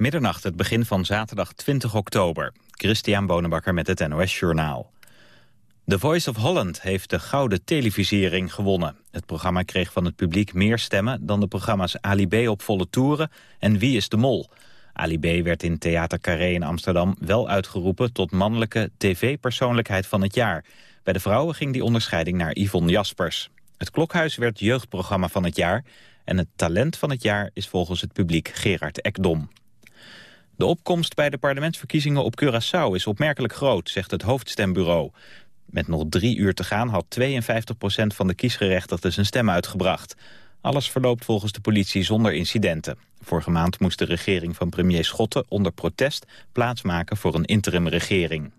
Middernacht, het begin van zaterdag 20 oktober. Christian Bonenbakker met het NOS Journaal. The Voice of Holland heeft de Gouden Televisiering gewonnen. Het programma kreeg van het publiek meer stemmen dan de programma's Ali B op volle toeren en Wie is de Mol. Ali B werd in Theater Carré in Amsterdam wel uitgeroepen tot mannelijke tv-persoonlijkheid van het jaar. Bij de vrouwen ging die onderscheiding naar Yvonne Jaspers. Het Klokhuis werd jeugdprogramma van het jaar en het talent van het jaar is volgens het publiek Gerard Ekdom. De opkomst bij de parlementsverkiezingen op Curaçao is opmerkelijk groot, zegt het hoofdstembureau. Met nog drie uur te gaan had 52% van de kiesgerechtigden zijn stem uitgebracht. Alles verloopt volgens de politie zonder incidenten. Vorige maand moest de regering van premier Schotten onder protest plaatsmaken voor een interimregering.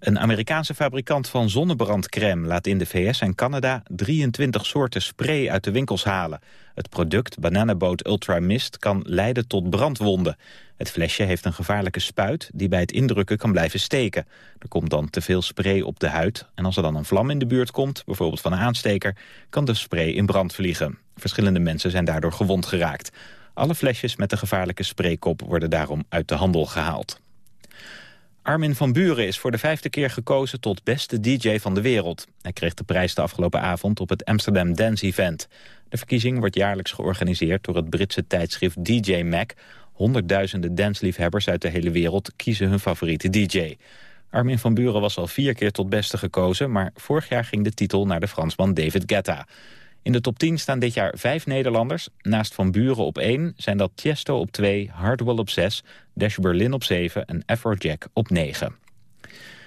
Een Amerikaanse fabrikant van zonnebrandcrème laat in de VS en Canada 23 soorten spray uit de winkels halen. Het product Bananaboat Ultra Mist kan leiden tot brandwonden. Het flesje heeft een gevaarlijke spuit die bij het indrukken kan blijven steken. Er komt dan te veel spray op de huid en als er dan een vlam in de buurt komt, bijvoorbeeld van een aansteker, kan de spray in brand vliegen. Verschillende mensen zijn daardoor gewond geraakt. Alle flesjes met de gevaarlijke spraykop worden daarom uit de handel gehaald. Armin van Buren is voor de vijfde keer gekozen tot beste DJ van de wereld. Hij kreeg de prijs de afgelopen avond op het Amsterdam Dance Event. De verkiezing wordt jaarlijks georganiseerd door het Britse tijdschrift DJ Mag. Honderdduizenden dansliefhebbers uit de hele wereld kiezen hun favoriete DJ. Armin van Buren was al vier keer tot beste gekozen... maar vorig jaar ging de titel naar de Fransman David Guetta. In de top 10 staan dit jaar vijf Nederlanders. Naast Van Buren op 1 zijn dat Tiesto op 2, Hardwell op 6, Dash Berlin op 7 en Afrojack op 9.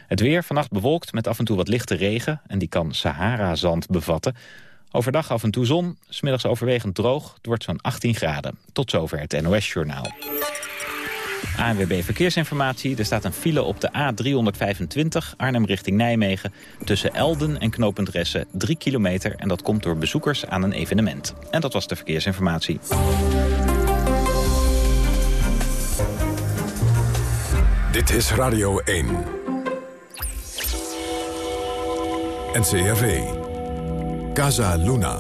Het weer vannacht bewolkt met af en toe wat lichte regen... en die kan Sahara-zand bevatten. Overdag af en toe zon, smiddags overwegend droog. Het wordt zo'n 18 graden. Tot zover het NOS-journaal. ANWB Verkeersinformatie. Er staat een file op de A325 Arnhem richting Nijmegen... tussen Elden en Knopend Ressen 3 kilometer... en dat komt door bezoekers aan een evenement. En dat was de verkeersinformatie. Dit is Radio 1. NCRV. Casa Luna.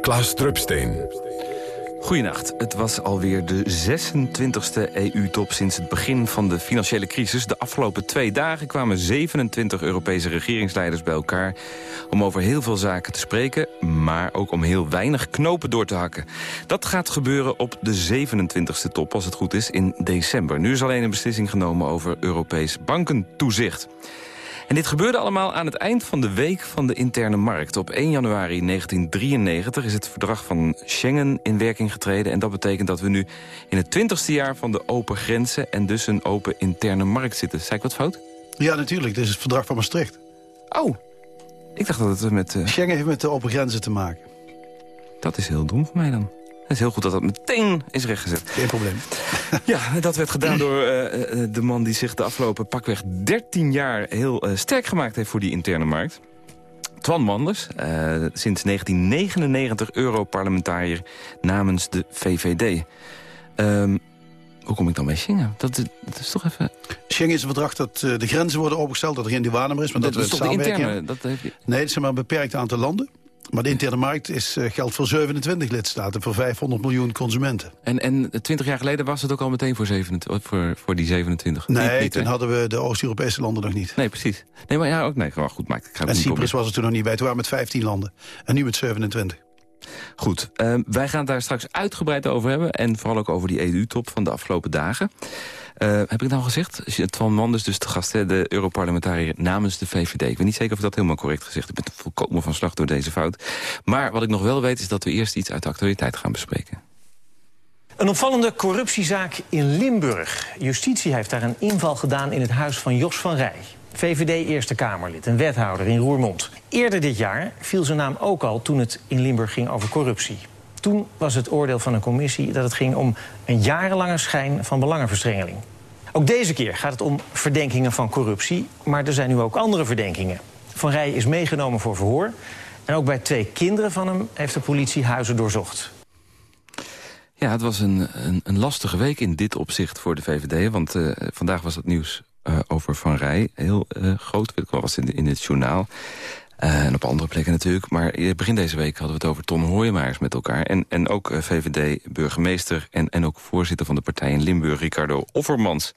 Klaas Drupsteen. Goedenacht. Het was alweer de 26e EU-top sinds het begin van de financiële crisis. De afgelopen twee dagen kwamen 27 Europese regeringsleiders bij elkaar... om over heel veel zaken te spreken, maar ook om heel weinig knopen door te hakken. Dat gaat gebeuren op de 27e top, als het goed is, in december. Nu is alleen een beslissing genomen over Europees bankentoezicht. En dit gebeurde allemaal aan het eind van de week van de interne markt. Op 1 januari 1993 is het verdrag van Schengen in werking getreden. En dat betekent dat we nu in het twintigste jaar van de open grenzen... en dus een open interne markt zitten. Zei ik wat fout? Ja, natuurlijk. Dit is het verdrag van Maastricht. Oh, ik dacht dat het met... Uh... Schengen heeft met de open grenzen te maken. Dat is heel dom voor mij dan. Het is heel goed dat dat meteen is rechtgezet. Geen probleem. Ja, dat werd gedaan door uh, de man die zich de afgelopen pakweg 13 jaar heel uh, sterk gemaakt heeft voor die interne markt. Twan Manders, uh, sinds 1999 Europarlementariër namens de VVD. Um, ehm, hoe kom ik dan bij Schengen? Dat, dat, is toch even... Schengen is een verdrag dat uh, de grenzen worden opengesteld, dat er geen douane is. Maar dat, dat is toch de interne? Dat heeft... Nee, het zijn maar een beperkt aantal landen. Maar de interne markt is, uh, geldt voor 27 lidstaten, voor 500 miljoen consumenten. En, en 20 jaar geleden was het ook al meteen voor, 27, voor, voor die 27? Nee, niet, toen hadden we de Oost-Europese landen nog niet. Nee, precies. Nee, maar ja, ook nee, gewoon goed. Maar ik ga en Cyprus was er toen nog niet bij. Toen waren we met 15 landen. En nu met 27. Goed, uh, wij gaan het daar straks uitgebreid over hebben. En vooral ook over die EU-top van de afgelopen dagen. Uh, heb ik het nou gezegd? Twan Manders, dus de gast, de Europarlementariër namens de VVD. Ik weet niet zeker of dat helemaal correct gezegd. Ik ben volkomen van slag door deze fout. Maar wat ik nog wel weet is dat we eerst iets uit de actualiteit gaan bespreken. Een opvallende corruptiezaak in Limburg. Justitie heeft daar een inval gedaan in het huis van Jos van Rij. VVD Eerste Kamerlid, een wethouder in Roermond. Eerder dit jaar viel zijn naam ook al toen het in Limburg ging over corruptie. Toen was het oordeel van een commissie dat het ging om een jarenlange schijn van belangenverstrengeling. Ook deze keer gaat het om verdenkingen van corruptie, maar er zijn nu ook andere verdenkingen. Van Rij is meegenomen voor verhoor. En ook bij twee kinderen van hem heeft de politie huizen doorzocht. Ja, het was een, een, een lastige week in dit opzicht voor de VVD. Want uh, vandaag was het nieuws uh, over Van Rij heel uh, groot. Ik was in, in het journaal. Uh, en op andere plekken natuurlijk. Maar begin deze week hadden we het over Ton Hooijemaers met elkaar. En, en ook VVD-burgemeester en, en ook voorzitter van de partij in Limburg, Ricardo Offermans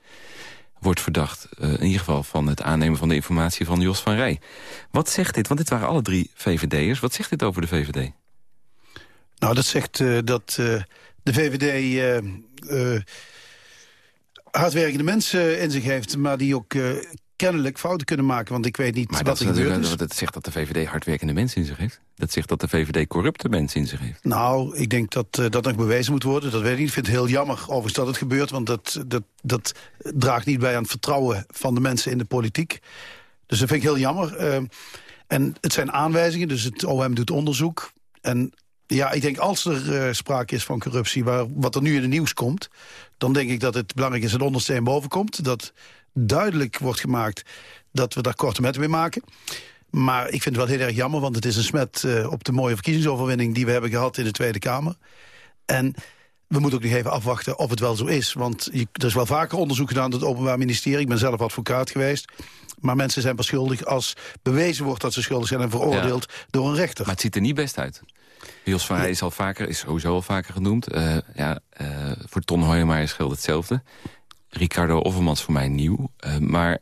wordt verdacht. Uh, in ieder geval van het aannemen van de informatie van Jos van Rij. Wat zegt dit? Want dit waren alle drie VVD'ers. Wat zegt dit over de VVD? Nou, dat zegt dat de VVD hardwerkende mensen in zich heeft... maar die ook kennelijk fouten kunnen maken. Want ik weet niet maar wat er gebeurd is. Dat zegt dat de VVD hardwerkende mensen in zich heeft. Dat zegt dat de VVD corrupte mensen in zich heeft. Nou, ik denk dat uh, dat nog bewezen moet worden. Dat weet ik niet. Ik vind het heel jammer overigens dat het gebeurt. Want dat, dat, dat draagt niet bij aan het vertrouwen van de mensen in de politiek. Dus dat vind ik heel jammer. Uh, en het zijn aanwijzingen, dus het OM doet onderzoek. En ja, ik denk als er uh, sprake is van corruptie, waar, wat er nu in het nieuws komt... dan denk ik dat het belangrijk is dat ondersteen boven komt. Dat duidelijk wordt gemaakt dat we daar korte metten mee maken. Maar ik vind het wel heel erg jammer, want het is een smet uh, op de mooie verkiezingsoverwinning... die we hebben gehad in de Tweede Kamer. En we moeten ook nog even afwachten of het wel zo is. Want je, er is wel vaker onderzoek gedaan door het Openbaar Ministerie. Ik ben zelf advocaat geweest. Maar mensen zijn pas schuldig als bewezen wordt dat ze schuldig zijn... en veroordeeld ja. door een rechter. Maar het ziet er niet best uit. Jos van is al vaker, is sowieso al vaker genoemd. Uh, ja, uh, voor Ton Hoijemaer geldt hetzelfde. Ricardo Offermans voor mij nieuw. Uh, maar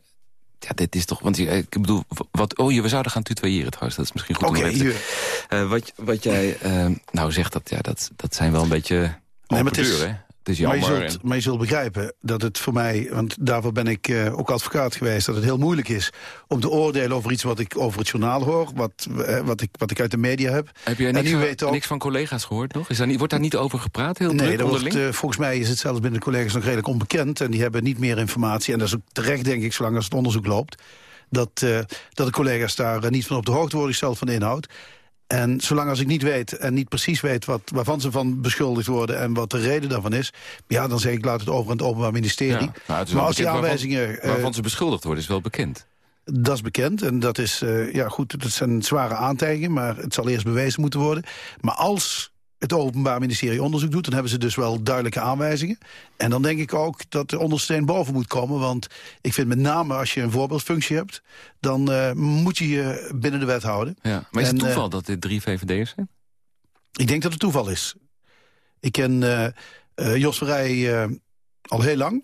ja, dit is toch... Want ik bedoel, wat, oh, je, we zouden gaan tutoyeren trouwens. Dat is misschien goed okay, om te weten. Uh, wat, wat jij nou zegt, dat, ja, dat, dat zijn wel een beetje... Nee, maar het is? Het is jammer. Maar je, zult, maar je zult begrijpen dat het voor mij... want daarvoor ben ik uh, ook advocaat geweest... dat het heel moeilijk is om te oordelen over iets wat ik over het journaal hoor... wat, uh, wat, ik, wat ik uit de media heb. Heb je niks, van, ook, niks van collega's gehoord nog? Is daar niet, wordt daar niet over gepraat? Heel nee, druk, wordt, uh, volgens mij is het zelfs binnen de collega's nog redelijk onbekend... en die hebben niet meer informatie. En dat is ook terecht, denk ik, zolang als het onderzoek loopt... dat, dat de collega's daar niet van op de hoogte worden gesteld van de inhoud... En zolang als ik niet weet en niet precies weet wat, waarvan ze van beschuldigd worden... en wat de reden daarvan is, ja, dan zeg ik laat het over aan het Openbaar Ministerie. Ja, nou, maar als die aanwijzingen... Waarvan, waarvan ze beschuldigd worden, is wel bekend. Dat is bekend en dat is, uh, ja goed, dat zijn zware aantijgingen... maar het zal eerst bewezen moeten worden. Maar als het Openbaar Ministerie onderzoek doet... dan hebben ze dus wel duidelijke aanwijzingen. En dan denk ik ook dat de ondersteen boven moet komen. Want ik vind met name als je een voorbeeldfunctie hebt... dan uh, moet je je binnen de wet houden. Ja, maar is het toeval uh, dat dit drie VVD'ers zijn? Ik denk dat het toeval is. Ik ken uh, Jos Verrij al heel lang.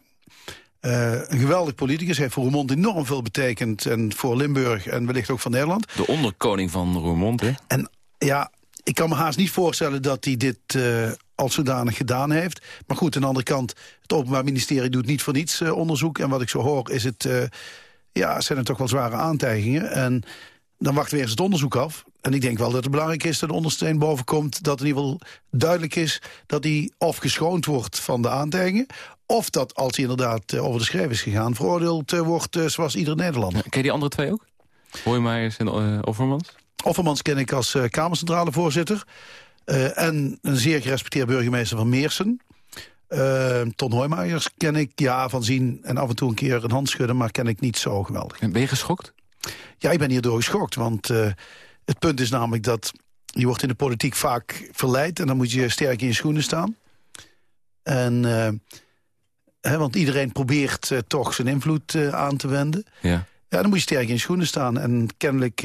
een geweldig politicus, heeft voor Roermond enorm veel betekend... en voor Limburg en wellicht ook van Nederland. De onderkoning van Roermond, hè? En ja, ik kan me haast niet voorstellen dat hij dit uh, als zodanig gedaan heeft. Maar goed, aan de andere kant, het Openbaar Ministerie doet niet voor niets uh, onderzoek. En wat ik zo hoor, is het, uh, ja, zijn er toch wel zware aantijgingen. En dan wachten we eerst het onderzoek af. En ik denk wel dat het belangrijk is dat de ondersteen boven komt... dat in ieder geval duidelijk is dat hij of geschoond wordt van de aantijgingen... of dat, als hij inderdaad over de schreef is gegaan... veroordeeld wordt zoals ieder Nederlander. ken je die andere twee ook? Hoijmaijers en Overmans? Offermans ken ik als uh, Kamercentrale voorzitter. Uh, en een zeer gerespecteerd burgemeester van Meersen. Uh, Ton Hoijmaijers ken ik ja, van zien en af en toe een keer een hand schudden... maar ken ik niet zo geweldig. En ben je geschokt? Ja, ik ben hierdoor geschokt. Want het punt is namelijk dat je wordt in de politiek vaak verleid... en dan moet je sterk in je schoenen staan. En, hè, want iedereen probeert toch zijn invloed aan te wenden. Ja. Ja, dan moet je sterk in je schoenen staan. En kennelijk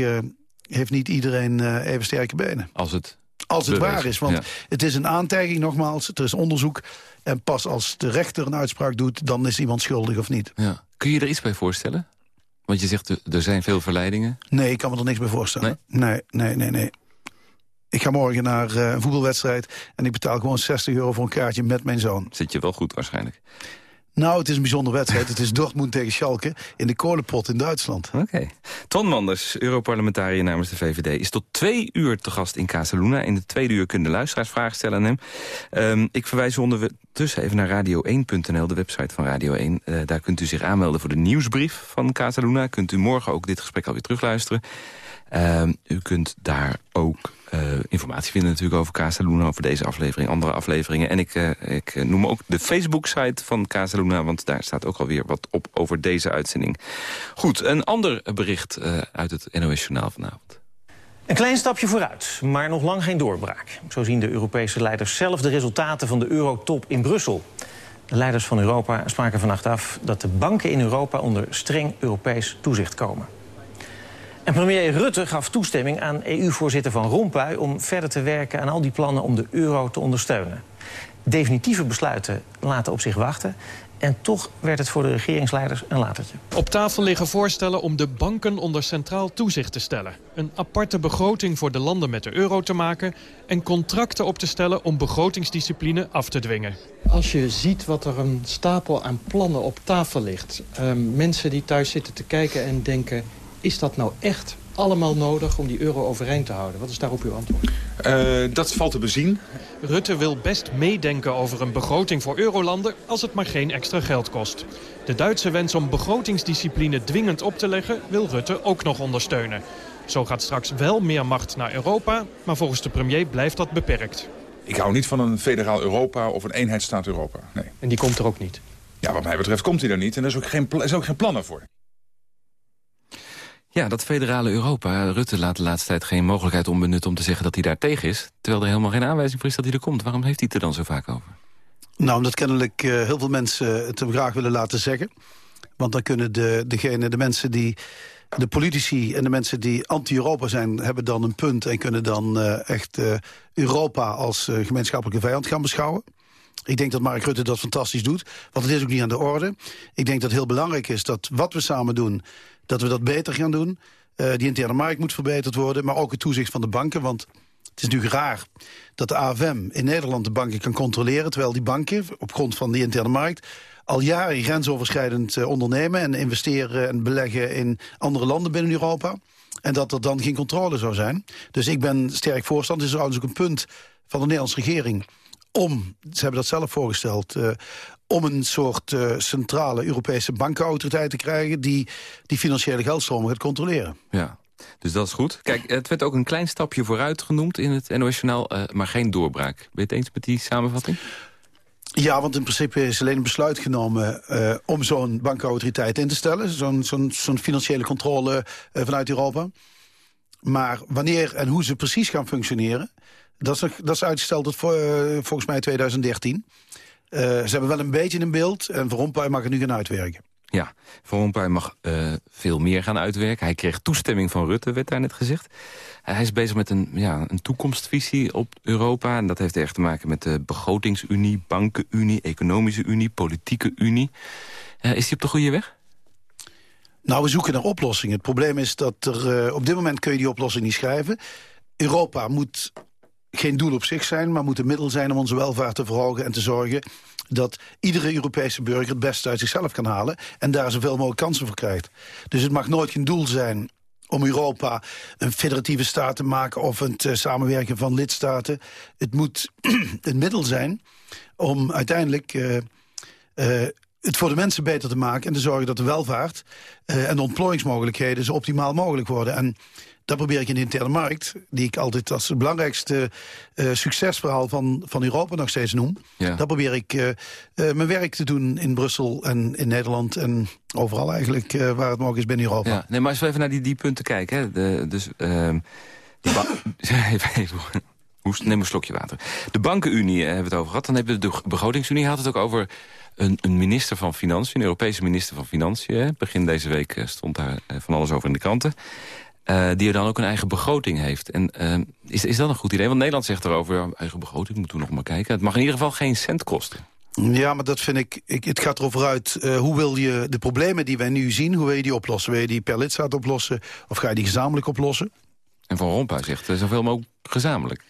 heeft niet iedereen uh, even sterke benen. Als het als het waar is. Want ja. het is een aantijging nogmaals, er is onderzoek. En pas als de rechter een uitspraak doet, dan is iemand schuldig of niet. Ja. Kun je er iets bij voorstellen? Want je zegt, er zijn veel verleidingen. Nee, ik kan me er niks bij voorstellen. Nee, nee, nee, nee. nee. Ik ga morgen naar uh, een voetbalwedstrijd... en ik betaal gewoon 60 euro voor een kaartje met mijn zoon. Zit je wel goed waarschijnlijk. Nou, het is een bijzondere wedstrijd. het is Dortmund tegen Schalke in de kolenpot in Duitsland. Oké. Okay. Ton Manders, Europarlementariër namens de VVD... is tot twee uur te gast in Casaluna. In de tweede uur kunnen luisteraars vragen stellen aan hem. Um, ik verwijs ondertussen even naar radio1.nl, de website van Radio 1. Uh, daar kunt u zich aanmelden voor de nieuwsbrief van Casaluna. Kunt u morgen ook dit gesprek alweer terugluisteren. Uh, u kunt daar ook uh, informatie vinden natuurlijk over Casaluna... over deze aflevering, andere afleveringen. En ik, uh, ik noem ook de Facebook-site van Casaluna... want daar staat ook alweer wat op over deze uitzending. Goed, een ander bericht uit het NOS Journaal vanavond. Een klein stapje vooruit, maar nog lang geen doorbraak. Zo zien de Europese leiders zelf de resultaten van de eurotop in Brussel. De leiders van Europa spraken vannacht af dat de banken in Europa onder streng Europees toezicht komen. En premier Rutte gaf toestemming aan EU-voorzitter Van Rompuy... om verder te werken aan al die plannen om de euro te ondersteunen. Definitieve besluiten laten op zich wachten... En toch werd het voor de regeringsleiders een latertje. Op tafel liggen voorstellen om de banken onder centraal toezicht te stellen. Een aparte begroting voor de landen met de euro te maken... en contracten op te stellen om begrotingsdiscipline af te dwingen. Als je ziet wat er een stapel aan plannen op tafel ligt... Uh, mensen die thuis zitten te kijken en denken... is dat nou echt allemaal nodig om die euro overeind te houden? Wat is daarop uw antwoord? Uh, dat valt te bezien. Rutte wil best meedenken over een begroting voor eurolanden... als het maar geen extra geld kost. De Duitse wens om begrotingsdiscipline dwingend op te leggen... wil Rutte ook nog ondersteunen. Zo gaat straks wel meer macht naar Europa... maar volgens de premier blijft dat beperkt. Ik hou niet van een federaal Europa of een eenheidsstaat Europa. Nee. En die komt er ook niet? Ja, wat mij betreft komt hij er niet. En er is ook geen, is ook geen plannen voor. Ja, dat federale Europa. Rutte laat de laatste tijd geen mogelijkheid onbenut om te zeggen dat hij daar tegen is. Terwijl er helemaal geen aanwijzing voor is dat hij er komt. Waarom heeft hij het er dan zo vaak over? Nou, omdat kennelijk uh, heel veel mensen het hem graag willen laten zeggen. Want dan kunnen de, degene, de mensen die... De politici en de mensen die anti-Europa zijn... hebben dan een punt en kunnen dan uh, echt uh, Europa als gemeenschappelijke vijand gaan beschouwen. Ik denk dat Mark Rutte dat fantastisch doet. Want het is ook niet aan de orde. Ik denk dat het heel belangrijk is dat wat we samen doen dat we dat beter gaan doen. Uh, die interne markt moet verbeterd worden, maar ook het toezicht van de banken. Want het is natuurlijk raar dat de AFM in Nederland de banken kan controleren... terwijl die banken, op grond van die interne markt... al jaren grensoverschrijdend uh, ondernemen en investeren en beleggen... in andere landen binnen Europa. En dat er dan geen controle zou zijn. Dus ik ben sterk voorstander. Het is trouwens ook een punt van de Nederlandse regering om, ze hebben dat zelf voorgesteld... Uh, om een soort uh, centrale Europese bankenautoriteit te krijgen... die die financiële geldstromen gaat controleren. Ja, dus dat is goed. Kijk, het werd ook een klein stapje vooruit genoemd in het NOS-journaal... Uh, maar geen doorbraak. Ben je het eens met die samenvatting? Ja, want in principe is alleen een besluit genomen uh, om zo'n bankautoriteit in te stellen. Zo'n zo'n zo'n financiële controle vanuit Europa. Maar wanneer en hoe ze precies gaan functioneren... dat is, dat is uitgesteld tot volgens mij 2013. Uh, ze hebben wel een beetje een beeld en Van Rompuy mag het nu gaan uitwerken. Ja, Van Rompuy mag uh, veel meer gaan uitwerken. Hij kreeg toestemming van Rutte, werd daar net gezegd. Hij is bezig met een, ja, een toekomstvisie op Europa. En dat heeft echt te maken met de begrotingsunie, bankenunie, economische unie, politieke unie. Uh, is hij op de goede weg? Nou, we zoeken naar oplossingen. Het probleem is dat er uh, op dit moment kun je die oplossing niet schrijven. Europa moet geen doel op zich zijn, maar moet een middel zijn om onze welvaart te verhogen en te zorgen dat iedere Europese burger het beste uit zichzelf kan halen en daar zoveel mogelijk kansen voor krijgt. Dus het mag nooit geen doel zijn om Europa een federatieve staat te maken of het uh, samenwerken van lidstaten. Het moet een middel zijn om uiteindelijk uh, uh, het voor de mensen beter te maken en te zorgen dat de welvaart en de ontplooiingsmogelijkheden zo optimaal mogelijk worden. En dat probeer ik in de interne markt, die ik altijd als het belangrijkste uh, succesverhaal van, van Europa nog steeds noem. Ja. Dat probeer ik uh, uh, mijn werk te doen in Brussel en in Nederland en overal eigenlijk waar het mogelijk is binnen Europa. Ja, nee, maar als we even naar die, die punten kijken. Hè, de, dus, ehm, die neem een slokje water. De bankenunie hebben we het over gehad. Dan hebben we de begrotingsunie. had het ook over een, een, minister van Financiën, een Europese minister van Financiën. Begin deze week stond daar van alles over in de kranten. Uh, die er dan ook een eigen begroting heeft. En uh, is, is dat een goed idee? Want Nederland zegt erover, eigen begroting, moeten we nog maar kijken. Het mag in ieder geval geen cent kosten. Ja, maar dat vind ik, ik het gaat erover uit, uh, hoe wil je de problemen die wij nu zien, hoe wil je die oplossen? Wil je die per lidstaat oplossen of ga je die gezamenlijk oplossen? En Van Rompuy zegt zoveel mogelijk gezamenlijk.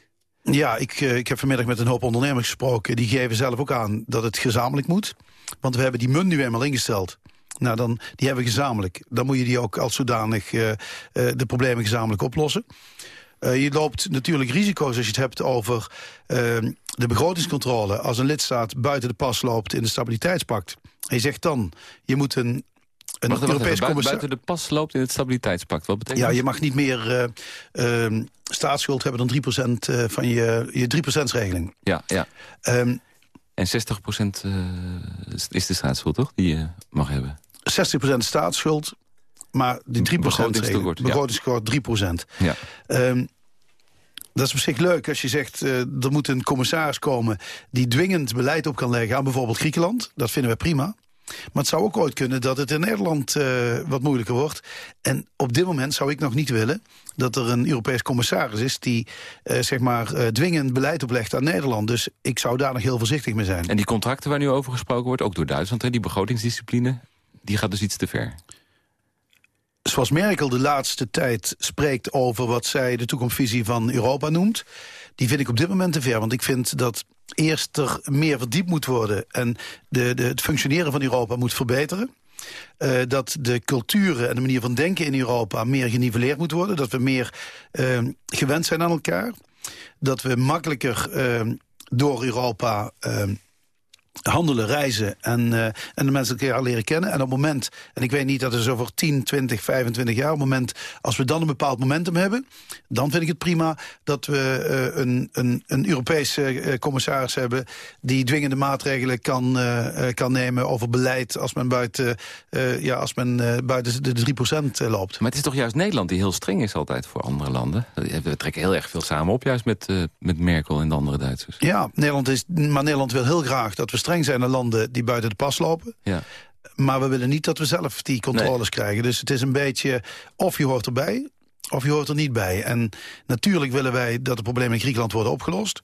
Ja, ik, ik heb vanmiddag met een hoop ondernemers gesproken. Die geven zelf ook aan dat het gezamenlijk moet. Want we hebben die munt nu eenmaal ingesteld. Nou, dan, die hebben we gezamenlijk. Dan moet je die ook als zodanig uh, uh, de problemen gezamenlijk oplossen. Je loopt natuurlijk risico's als je het hebt over ehm, de begrotingscontrole. Als een lidstaat buiten de pas loopt in de stabiliteitspact. En je zegt dan, je moet een een wacht, Europees commissaris... Buiten de pas loopt in het stabiliteitspact. Wat betekent Ja, je mag niet meer uh, uh, staatsschuld hebben dan 3% van je, je 3%-regeling. Ja, ja. Um, en 60% is de staatsschuld, toch? Die je mag hebben. 60% staatsschuld, maar die 3% begrotingstekort, begrotingstekort 3%. Ja. Um, dat is op zich leuk als je zegt, uh, er moet een commissaris komen... die dwingend beleid op kan leggen aan bijvoorbeeld Griekenland. Dat vinden we prima. Maar het zou ook ooit kunnen dat het in Nederland uh, wat moeilijker wordt. En op dit moment zou ik nog niet willen dat er een Europees commissaris is... die uh, zeg maar uh, dwingend beleid oplegt aan Nederland. Dus ik zou daar nog heel voorzichtig mee zijn. En die contracten waar nu over gesproken wordt, ook door Duitsland... Hè, die begrotingsdiscipline, die gaat dus iets te ver zoals Merkel de laatste tijd spreekt over wat zij de toekomstvisie van Europa noemt... die vind ik op dit moment te ver. Want ik vind dat eerst er meer verdiept moet worden... en de, de, het functioneren van Europa moet verbeteren. Uh, dat de culturen en de manier van denken in Europa meer geniveleerd moet worden. Dat we meer uh, gewend zijn aan elkaar. Dat we makkelijker uh, door Europa handelen, reizen en, uh, en de mensen elkaar leren kennen. En op het moment, en ik weet niet dat is over 10, 20, 25 jaar... op het moment, als we dan een bepaald momentum hebben... dan vind ik het prima dat we uh, een, een, een Europese uh, commissaris hebben... die dwingende maatregelen kan, kan nemen over beleid... als men buiten, ja, als men, buiten de 3% loopt. Maar het is toch juist Nederland die heel streng is altijd voor andere landen? We trekken heel erg veel samen op, juist met, met Merkel en de andere Duitsers. Ja, Nederland is, maar Nederland wil heel graag dat we streng zijn naar landen die buiten de pas lopen. Ja. Maar we willen niet dat we zelf die controles krijgen. Dus het is een beetje of je hoort erbij of je hoort er niet bij. En natuurlijk willen wij dat de problemen in Griekenland worden opgelost.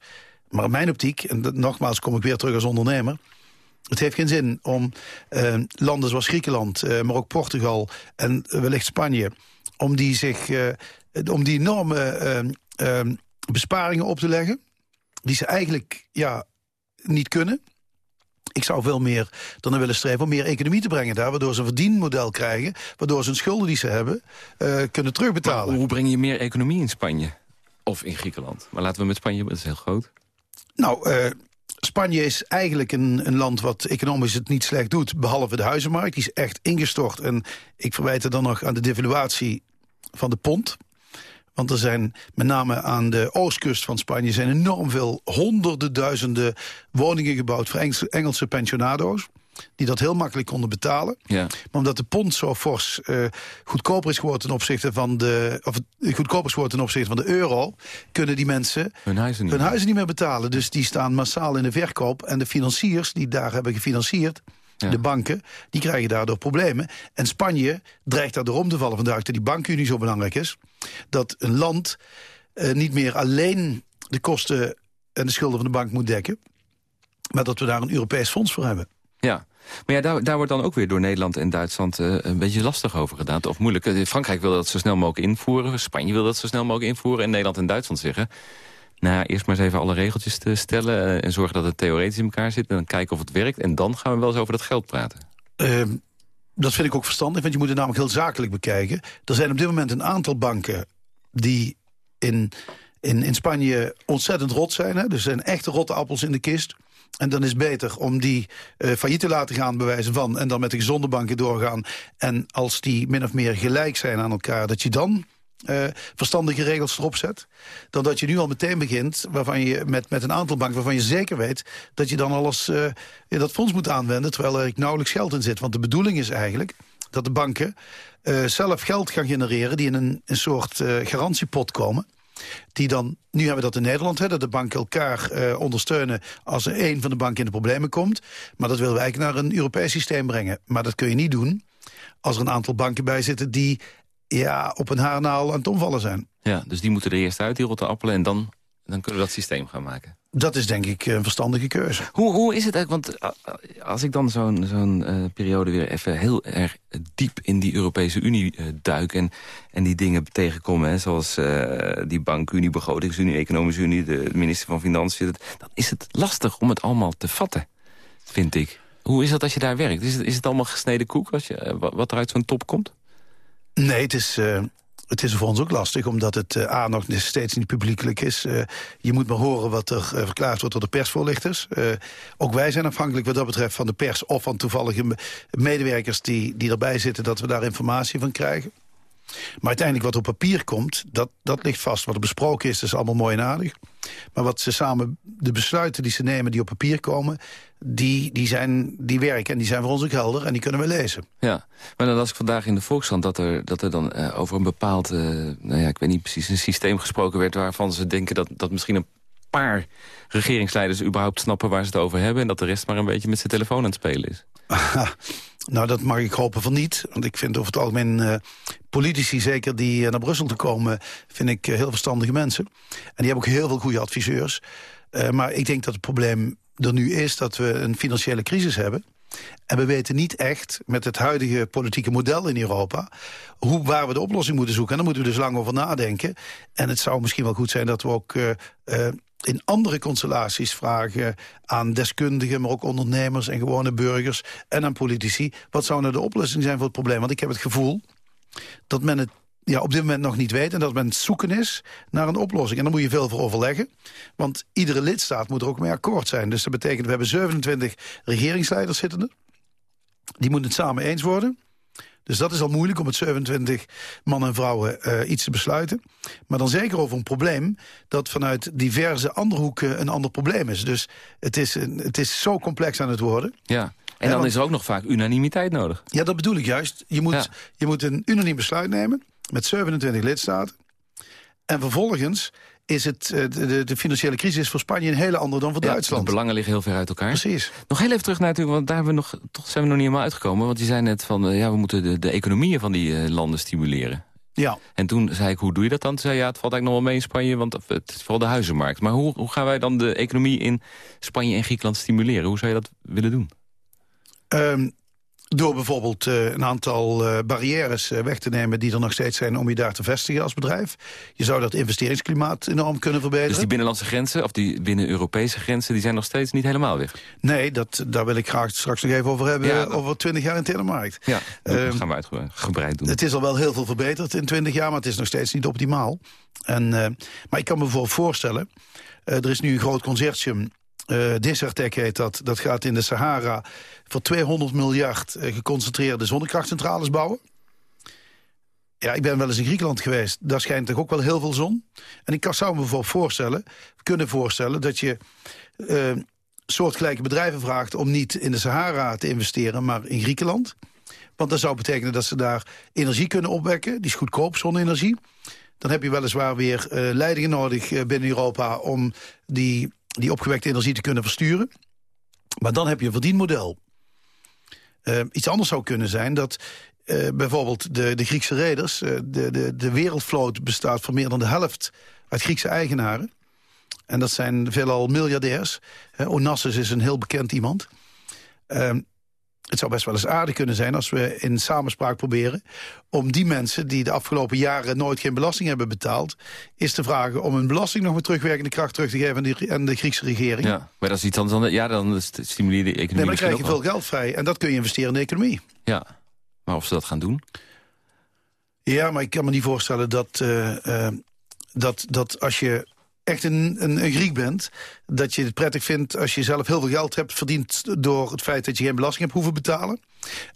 Maar in mijn optiek, en nogmaals kom ik weer terug als ondernemer... Het heeft geen zin om uh, landen zoals Griekenland, uh, maar ook Portugal en wellicht Spanje... om die, zich, uh, om die enorme ehm, besparingen op te leggen... die ze eigenlijk ja, niet kunnen ik zou veel meer dan willen streven om meer economie te brengen daar. Waardoor ze een verdienmodel krijgen. Waardoor ze hun schulden die ze hebben uh, kunnen terugbetalen. hoe breng je meer economie in Spanje? Of in Griekenland? Maar laten we met Spanje, dat is heel groot. Nou, uh, Spanje is eigenlijk een, een, land wat economisch het niet slecht doet... behalve de huizenmarkt. Die is echt ingestort. En ik verwijt het dan nog aan de devaluatie van de pond. Want er zijn met name aan de oostkust van Spanje... zijn enorm veel honderden duizenden woningen gebouwd... voor Engelse pensionado's die dat heel makkelijk konden betalen. Ja. Maar omdat de pond zo fors uh, goedkoper is geworden ten opzichte van de of goedkoper is geworden ten opzichte van de euro, kunnen die mensen hun huizen niet, hun huizen niet meer betalen. Dus die staan massaal in de verkoop en de financiers die daar hebben gefinancierd, de banken, die krijgen daardoor problemen. En Spanje dreigt daardoor om te vallen. Vandaar dat die bankenunie zo belangrijk is. Dat een land uh, niet meer alleen de kosten en de schulden van de bank moet dekken. Maar dat we daar een Europees fonds voor hebben. Ja, maar ja, daar, daar wordt dan ook weer door Nederland en Duitsland uh, een beetje lastig over gedaan. Of moeilijk. Eh, Frankrijk wil dat zo snel mogelijk invoeren. Spanje wil dat zo snel mogelijk invoeren. En Nederland en Duitsland zeggen... Nou, eerst maar eens even alle regeltjes te stellen... Eh, en zorgen dat het theoretisch in elkaar zit... en dan kijken of het werkt. En dan gaan we wel eens over dat geld praten. Uh, dat vind ik ook verstandig, want je moet het namelijk heel zakelijk bekijken. Er zijn op dit moment een aantal banken die in, in, in Spanje ontzettend rot zijn. Hè? Dus er zijn echte rotte appels in de kist. En dan is het beter om die uh, failliet te laten gaan, bewijzen van... en dan met de gezonde banken doorgaan. En als die min of meer gelijk zijn aan elkaar... dat je dan uh, verstandige regels erop zet. Dan dat je nu al meteen begint waarvan je met, met een aantal banken... waarvan je zeker weet dat je dan alles uh, in dat fonds moet aanwenden... terwijl er nauwelijks geld in zit. Want de bedoeling is eigenlijk dat de banken uh, zelf geld gaan genereren... die in een, een soort garantiepot komen die dan, nu hebben we dat in Nederland, hè, dat de banken elkaar uh, ondersteunen als er een van de banken in de problemen komt. Maar dat willen we eigenlijk naar een Europees systeem brengen. Maar dat kun je niet doen als er een aantal banken bij zitten die ja, op een haarnaal aan het omvallen zijn. Ja, dus die moeten er eerst uit, die rotte appelen, en dan, dan kunnen we dat systeem gaan maken. Dat is denk ik een verstandige keuze. Hoe, hoe is het eigenlijk? Want eh, als ik dan zo'n zo'n uh, periode weer even heel erg diep in die Europese Unie uh, duik... En, en die dingen tegenkom, hè, zoals uh, die bankunie, begrotingsunie, economische unie... de minister van Financiën, dan is het lastig om het allemaal te vatten, vind ik. Hoe is dat als je daar werkt? Is het, is het allemaal gesneden koek als je, wat er uit zo'n top komt? Nee, het is, uh, het is voor ons ook lastig, omdat het uh, A nog steeds niet publiekelijk is. Uh, je moet maar horen wat er verklaard wordt door de persvoorlichters. ook wij zijn afhankelijk wat dat betreft van de pers... of van toevallige medewerkers die, die erbij zitten... dat we daar informatie van krijgen. Maar uiteindelijk wat op papier komt, dat, dat ligt vast. Wat er besproken is, is allemaal mooi en aardig. Maar wat ze samen, de besluiten die ze nemen die op papier komen... die, die, zijn, die werken en die zijn voor ons ook helder en die kunnen we lezen. Ja, maar dan las ik vandaag in de Volkskrant dat er, dat er dan uh, over een bepaald... Uh, nou ja, ik weet niet precies, een systeem gesproken werd... waarvan ze denken dat, dat misschien een paar regeringsleiders überhaupt snappen waar ze het over hebben... en dat de rest maar een beetje met zijn telefoon aan het spelen is? nou, dat mag ik hopen van niet. Want ik vind over het algemeen uh, politici, zeker die uh, naar Brussel te komen... vind ik uh, heel verstandige mensen. En die hebben ook heel veel goede adviseurs. maar ik denk dat het probleem er nu is dat we een financiële crisis hebben... En we weten niet echt, met het huidige politieke model in Europa... Hoe, waar we de oplossing moeten zoeken. En daar moeten we dus lang over nadenken. En het zou misschien wel goed zijn dat we ook... in andere constellaties vragen aan deskundigen... maar ook ondernemers en gewone burgers en aan politici... wat zou nou de oplossing zijn voor het probleem? Want ik heb het gevoel dat men het ja, op dit moment nog niet weet... en dat men zoeken is naar een oplossing. En daar moet je veel voor overleggen. Want iedere lidstaat moet er ook mee akkoord zijn. Dus dat betekent, we hebben 27 regeringsleiders zitten Die moeten het samen eens worden. Dus dat is al moeilijk om met 27 mannen en vrouwen uh, iets te besluiten. Maar dan zeker over een probleem dat vanuit diverse andere hoeken een ander probleem is. Dus het is, het is zo complex aan het worden. Ja. En dan is er ook nog vaak unanimiteit nodig. Ja, dat bedoel ik juist. Je moet, je moet een unaniem besluit nemen met 27 lidstaten. En vervolgens is het, eh, de, de, financiële crisis voor Spanje een hele andere dan voor Duitsland. De belangen liggen heel ver uit elkaar. Precies. Nog heel even terug naar natuurlijk, want daar hebben we nog, toch zijn we nog niet helemaal uitgekomen. Want je zei net van, eh, ja, we moeten de, de economieën van die uh, landen stimuleren. Ja. En toen zei ik, hoe doe je dat dan? Toen zei ja, het valt eigenlijk nog wel mee in Spanje, want het is vooral de huizenmarkt. Maar hoe, hoe gaan wij dan de economie in Spanje en Griekenland stimuleren? Hoe zou je dat willen doen? Um, door bijvoorbeeld uh, een aantal uh, barrières uh, weg te nemen... die er nog steeds zijn om je daar te vestigen als bedrijf. Je zou dat investeringsklimaat enorm kunnen verbeteren. Dus die binnenlandse grenzen, of die binnen-Europese grenzen... die zijn nog steeds niet helemaal weg? Nee, dat, daar wil ik graag straks nog even over hebben... Ja, over twintig jaar in de markt. Ja, dat um, gaan we uitgebreid doen. Het is al wel heel veel verbeterd in twintig jaar... maar het is nog steeds niet optimaal. En, maar ik kan me voorstellen... er is nu een groot consortium uh, heet dat. Dat gaat in de Sahara voor 200 miljard uh, geconcentreerde zonnekrachtcentrales bouwen. Ja, ik ben wel eens in Griekenland geweest. Daar schijnt toch ook wel heel veel zon. En ik kan, zou me bijvoorbeeld voorstellen, kunnen voorstellen... dat je uh, soortgelijke bedrijven vraagt om niet in de Sahara te investeren... maar in Griekenland. Want dat zou betekenen dat ze daar energie kunnen opwekken. Die is goedkoop, zonne-energie. Dan heb je weliswaar weer leidingen nodig binnen Europa... om die die opgewekte energie te kunnen versturen. Maar dan heb je een verdienmodel. Uh, iets anders zou kunnen zijn dat uh, bijvoorbeeld de, de Griekse reders... Uh, de, de, de wereldvloot bestaat voor meer dan de helft uit Griekse eigenaren. En dat zijn veelal miljardairs. Onassis is een heel bekend iemand. Het zou best wel eens aardig kunnen zijn als we in samenspraak proberen... om die mensen die de afgelopen jaren nooit geen belasting hebben betaald... is te vragen om hun belasting nog met terugwerkende kracht terug te geven... aan de, aan de Griekse regering. Ja, maar dat is iets anders dan... Ja, dan stimuleer de economie Nee, maar dan krijg je veel geld vrij en dat kun je investeren in de economie. Ja, maar of ze dat gaan doen? Ja, maar ik kan me niet voorstellen dat, uh, uh, dat, dat als je echt een, een, Griek bent... dat je het prettig vindt als je zelf heel veel geld hebt verdiend... door het feit dat je geen belasting hebt hoeven betalen.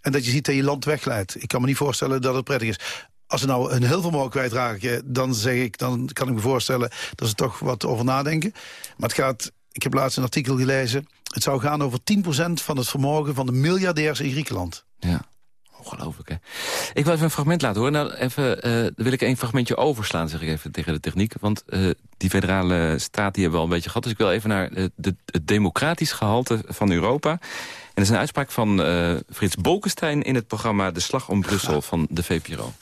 En dat je ziet dat je land wegleidt. Ik kan me niet voorstellen dat het prettig is. Als ze nou een heel vermogen kwijtraken, dan, zeg ik, dan kan ik me voorstellen... dat ze toch wat over nadenken. Maar het gaat... Ik heb laatst een artikel gelezen. Het zou gaan over 10% van het vermogen van de miljardairs in Griekenland. Ja. Ongelooflijk, hè? Ik wil even een fragment laten horen. Nou, even, uh, wil ik een fragmentje overslaan, zeg ik even tegen de techniek. Want uh, die federale staat die hebben we al een beetje gehad. Dus ik wil even naar uh, de, het democratisch gehalte van Europa. En dat is een uitspraak van Frits Bolkestein... in het programma De Slag om Brussel van de VPRO.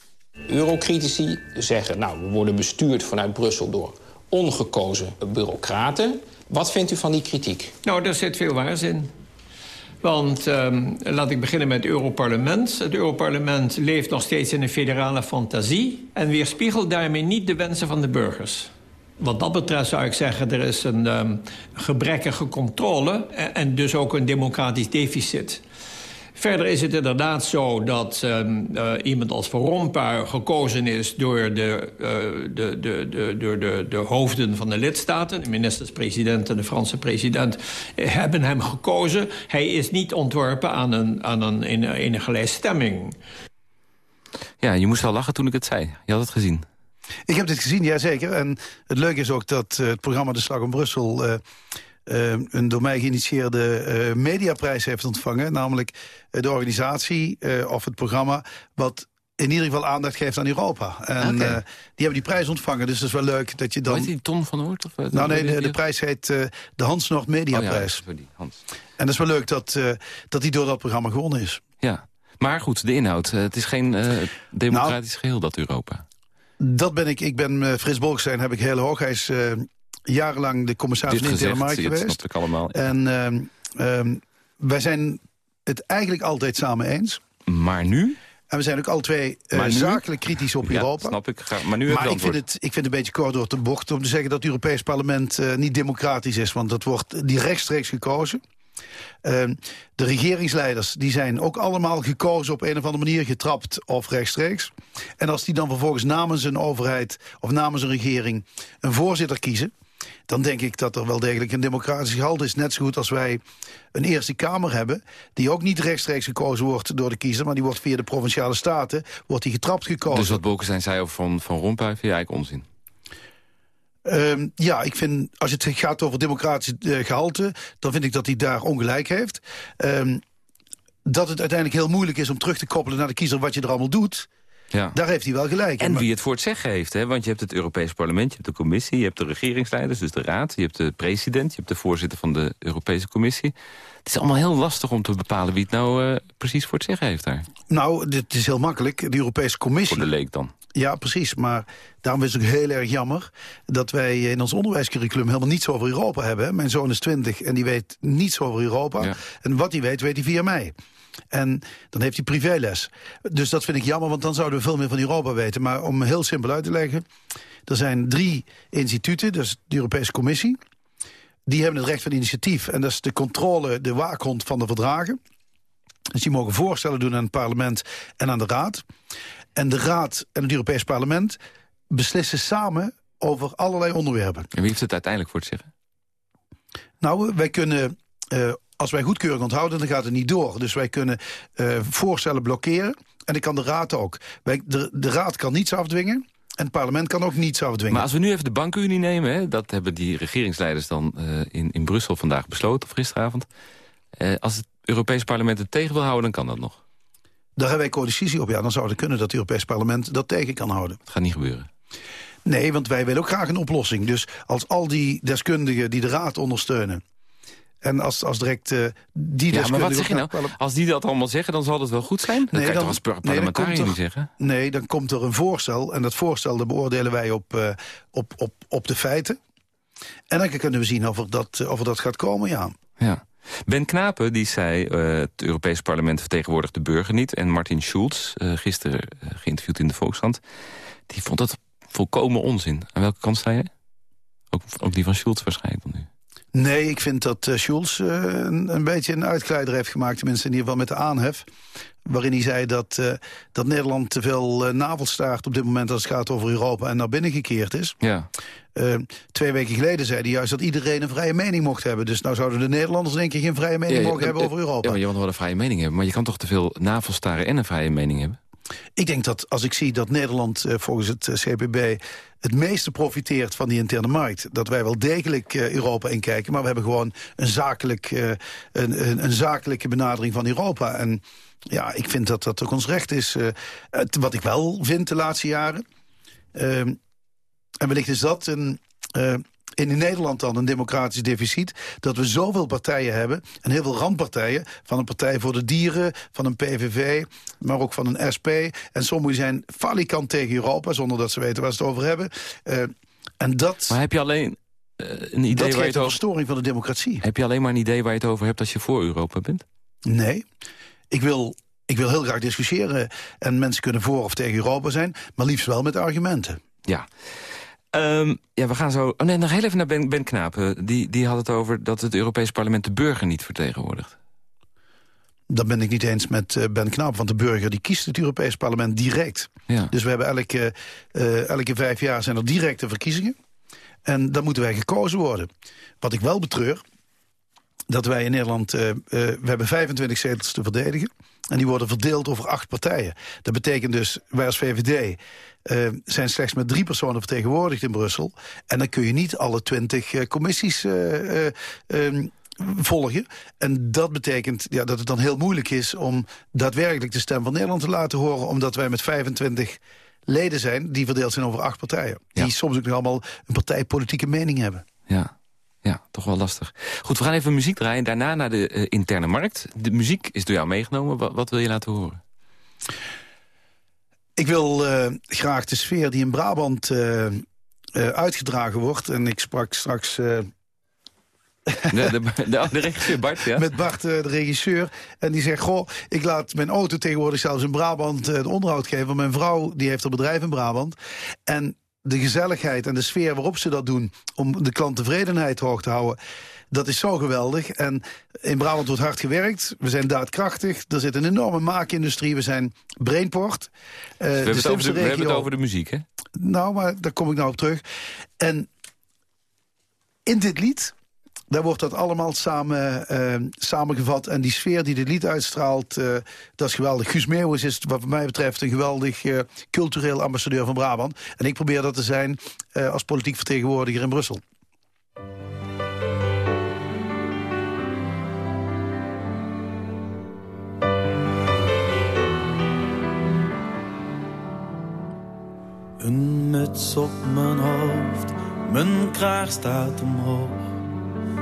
Eurocritici zeggen, nou, we worden bestuurd vanuit Brussel... door ongekozen bureaucraten. Wat vindt u van die kritiek? Nou, daar zit veel waars in. Want um, laat ik beginnen met het Europarlement. Het Europarlement leeft nog steeds in een federale fantasie... en weerspiegelt daarmee niet de wensen van de burgers. Wat dat betreft zou ik zeggen, er is een um, gebrekkige controle... en dus ook een democratisch deficit. Verder is het inderdaad zo dat um, uh, iemand als Van Rompuy gekozen is... door de, uh, de, de, de, door de, de hoofden van de lidstaten. De ministers-president en de Franse president hebben hem gekozen. Hij is niet ontworpen aan een, aan een enige stemming. Ja, je moest al lachen toen ik het zei. Je had het gezien. Ik heb dit gezien, ja zeker. En het leuke is ook dat uh, het programma De Slag om Brussel... Uh, een door mij geïnitieerde uh, mediaprijs heeft ontvangen. Namelijk uh, de organisatie of het programma wat in ieder geval aandacht geeft aan Europa. En eh, die hebben die prijs ontvangen, dus dat is wel leuk dat je Dan... Weet die Ton van Hoort? Of, eh, Nou nee, de, prijs heet eh, de Hans Noord Media Oh ja, Hans. En dat is wel leuk dat, eh, dat die door dat programma gewonnen is. Ja. Maar goed, de inhoud. Eh, het is geen eh, democratisch geheel, dat Europa. Dat ben ik. Ik ben Frits Bolkestein, heb ik heel hoog. Hij is jarenlang de commissaris markt zie je, dat geweest. snap ik allemaal. En uh, um, wij zijn het eigenlijk altijd samen eens. Maar nu? En we zijn ook alle twee uh, nu? zakelijk kritisch op Ja, Europa. snap ik. Maar nu Maar ik vind, het, ik vind het een beetje kort door de bocht om te zeggen dat het Europees Parlement uh, niet democratisch is. Want dat wordt die rechtstreeks gekozen. Uh, de regeringsleiders die zijn ook allemaal gekozen op een of andere manier, getrapt of rechtstreeks. En als die dan vervolgens namens een overheid of namens een regering een voorzitter kiezen, dan denk ik dat er wel degelijk een democratisch gehalte is. Net zo goed als wij een Eerste Kamer hebben... die ook niet rechtstreeks gekozen wordt door de kiezer... maar die wordt via de Provinciale Staten wordt die getrapt gekozen. Dus wat Bolkestein zei over Van, van Rompuy vind je eigenlijk onzin? Um, ja, ik vind, als het gaat over democratisch uh, gehalte... dan vind ik dat hij daar ongelijk heeft. Um, dat het uiteindelijk heel moeilijk is om terug te koppelen naar de kiezer... wat je er allemaal doet... Ja. Daar heeft hij wel gelijk. En wie het voor het zeggen heeft. Hè? Want je hebt het Europees Parlement, je hebt de commissie... je hebt de regeringsleiders, dus de raad... je hebt de president, je hebt de voorzitter van de Europese Commissie. Het is allemaal heel lastig om te bepalen... wie het nou uh, precies voor het zeggen heeft daar. Nou, dit is heel makkelijk. De Europese Commissie... Voor de leek dan. Ja, precies. Maar daarom is het ook heel erg jammer... dat wij in ons onderwijscurriculum helemaal niets over Europa hebben. Mijn zoon is 20 en die weet niets over Europa. Ja. En wat hij weet, weet hij via mij. En dan heeft hij privéles. Dus dat vind ik jammer, want dan zouden we veel meer van Europa weten. Maar om heel simpel uit te leggen... er zijn drie instituten, dus de Europese Commissie... die hebben het recht van initiatief. En dat is de controle, de waakhond van de verdragen. Dus die mogen voorstellen doen aan het parlement en aan de raad. En de raad en het Europees parlement beslissen samen over allerlei onderwerpen. En wie heeft het uiteindelijk voor het zeggen? Nou, wij kunnen... Uh, als wij goedkeuring onthouden, dan gaat het niet door. Dus wij kunnen uh, voorstellen blokkeren. En dat kan de raad ook. Wij, de, de raad kan niets afdwingen. En het parlement kan ook niets afdwingen. Maar als we nu even de bankenunie nemen... Hè, dat hebben die regeringsleiders dan uh, in, in Brussel vandaag besloten, of gisteravond. Als het Europees parlement het tegen wil houden, dan kan dat nog. Daar hebben wij codecisie op. Ja, dan zou het kunnen dat het Europees parlement dat tegen kan houden. Het gaat niet gebeuren. Nee, want wij willen ook graag een oplossing. Dus als al die deskundigen die de raad ondersteunen... En als, als direct uh, die ja, maar wat zeg je nou? Als die dat allemaal zeggen, dan zal het wel goed zijn? Dan nee, kan je dan, toch als parlementariër nee, niet zeggen? Nee, dan komt er een voorstel. En dat voorstel dat beoordelen wij op, uh, op, op, op de feiten. En dan kunnen we zien of er dat, of er dat gaat komen, ja. ja. Ben Knapen die zei, uh, het Europees parlement vertegenwoordigt de burger niet. En Martin Schulz, uh, gisteren geïnterviewd in de Volkskrant... die vond dat volkomen onzin. Aan welke kant sta je? Ook, ook die van Schulz waarschijnlijk dan nu. Nee, ik vind dat uh, Schulz uh, een, een, beetje een uitkleider heeft gemaakt. Tenminste in ieder geval met de aanhef. Waarin hij zei dat, uh, dat Nederland te veel navelstaart op dit moment... als het gaat over Europa en naar binnen gekeerd is. Ja. twee weken geleden zei hij juist dat iedereen een vrije mening mocht hebben. Dus nou zouden de Nederlanders denk ik geen vrije mening ja, mogen hebben over Europa. Ja, maar je mag wel een vrije mening hebben. Maar je kan toch te veel navelstaren en een vrije mening hebben? Ik denk dat als ik zie dat Nederland uh, volgens het uh, CPB het meeste profiteert van die interne markt... dat wij wel degelijk uh, Europa inkijken... maar we hebben gewoon een, zakelijk, een, een, een, zakelijke benadering van Europa. En ja, ik vind dat dat ook ons recht is. Wat ik wel vind de laatste jaren... Ehm, en wellicht is dat een in Nederland dan een democratisch deficit... dat we zoveel partijen hebben, en heel veel randpartijen... van een Partij voor de Dieren, van een PVV, maar ook van een SP... en sommigen zijn falikant tegen Europa, zonder dat ze weten waar ze het over hebben. Uh, en dat... Maar heb je alleen uh, een idee dat waar je het een over... verstoring van de democratie. Heb je alleen maar een idee waar je het over hebt als je voor Europa bent? Nee. Ik wil, ik wil heel graag discussiëren en mensen kunnen voor of tegen Europa zijn... maar liefst wel met argumenten. Ja. Um, ja, we gaan zo... Oh nee, nog heel even naar Ben, ben Knapen. Die, die had het over dat het Europees parlement de burger niet vertegenwoordigt. Dat ben ik niet eens met uh, Ben Knaap, want de burger die kiest het Europees parlement direct. Ja. Dus we hebben elke, uh, elke vijf jaar zijn er directe verkiezingen. En dan moeten wij gekozen worden. Wat ik wel betreur, dat wij in Nederland... Uh, we hebben 25 zetels te verdedigen. En die worden verdeeld over acht partijen. Dat betekent dus, wij als VVD uh, zijn slechts met drie personen vertegenwoordigd in Brussel. En dan kun je niet alle twintig uh, commissies uh, volgen. En dat betekent ja, dat het dan heel moeilijk is om daadwerkelijk de stem van Nederland te laten horen. Omdat wij met 25 leden zijn die verdeeld zijn over acht partijen. Die soms ook nog allemaal een partijpolitieke mening hebben. Ja. Ja, toch wel lastig. Goed, we gaan even muziek draaien. Daarna naar de uh, interne markt. De muziek is door jou meegenomen. Wat, wat wil je laten horen? Ik wil uh, graag de sfeer die in Brabant uh, uitgedragen wordt. En ik sprak straks... De, de, de, de, regisseur Bart, ja? Met Bart, de regisseur. En die zegt, goh, ik laat mijn auto tegenwoordig zelfs in Brabant het onderhoud geven. Mijn vrouw, die heeft een bedrijf in Brabant. En de gezelligheid en de sfeer waarop ze dat doen... om de klanttevredenheid hoog te houden... Dat is zo geweldig. En in Brabant wordt hard gewerkt. We zijn daadkrachtig. Er zit een enorme maakindustrie. We zijn brainport. Uh, we, hebben de de, we, hebben het over de muziek, hè? Nou, maar daar kom ik nou op terug. En in dit lied daar wordt dat allemaal samen, uh, samengevat. En die sfeer die dit lied uitstraalt, uh, dat is geweldig. Guus Meeuwis is wat mij betreft een geweldig uh, cultureel ambassadeur van Brabant. En ik probeer dat te zijn als politiek vertegenwoordiger in Brussel. Een muts op mijn hoofd, mijn kraag staat omhoog.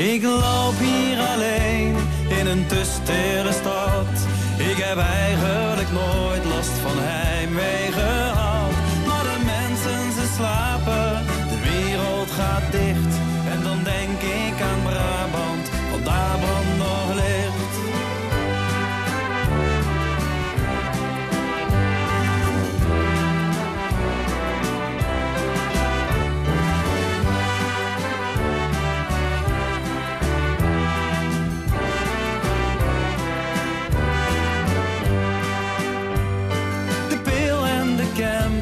Ik loop hier alleen in een te stille stad. Ik heb eigenlijk nooit last van heimwee gehad.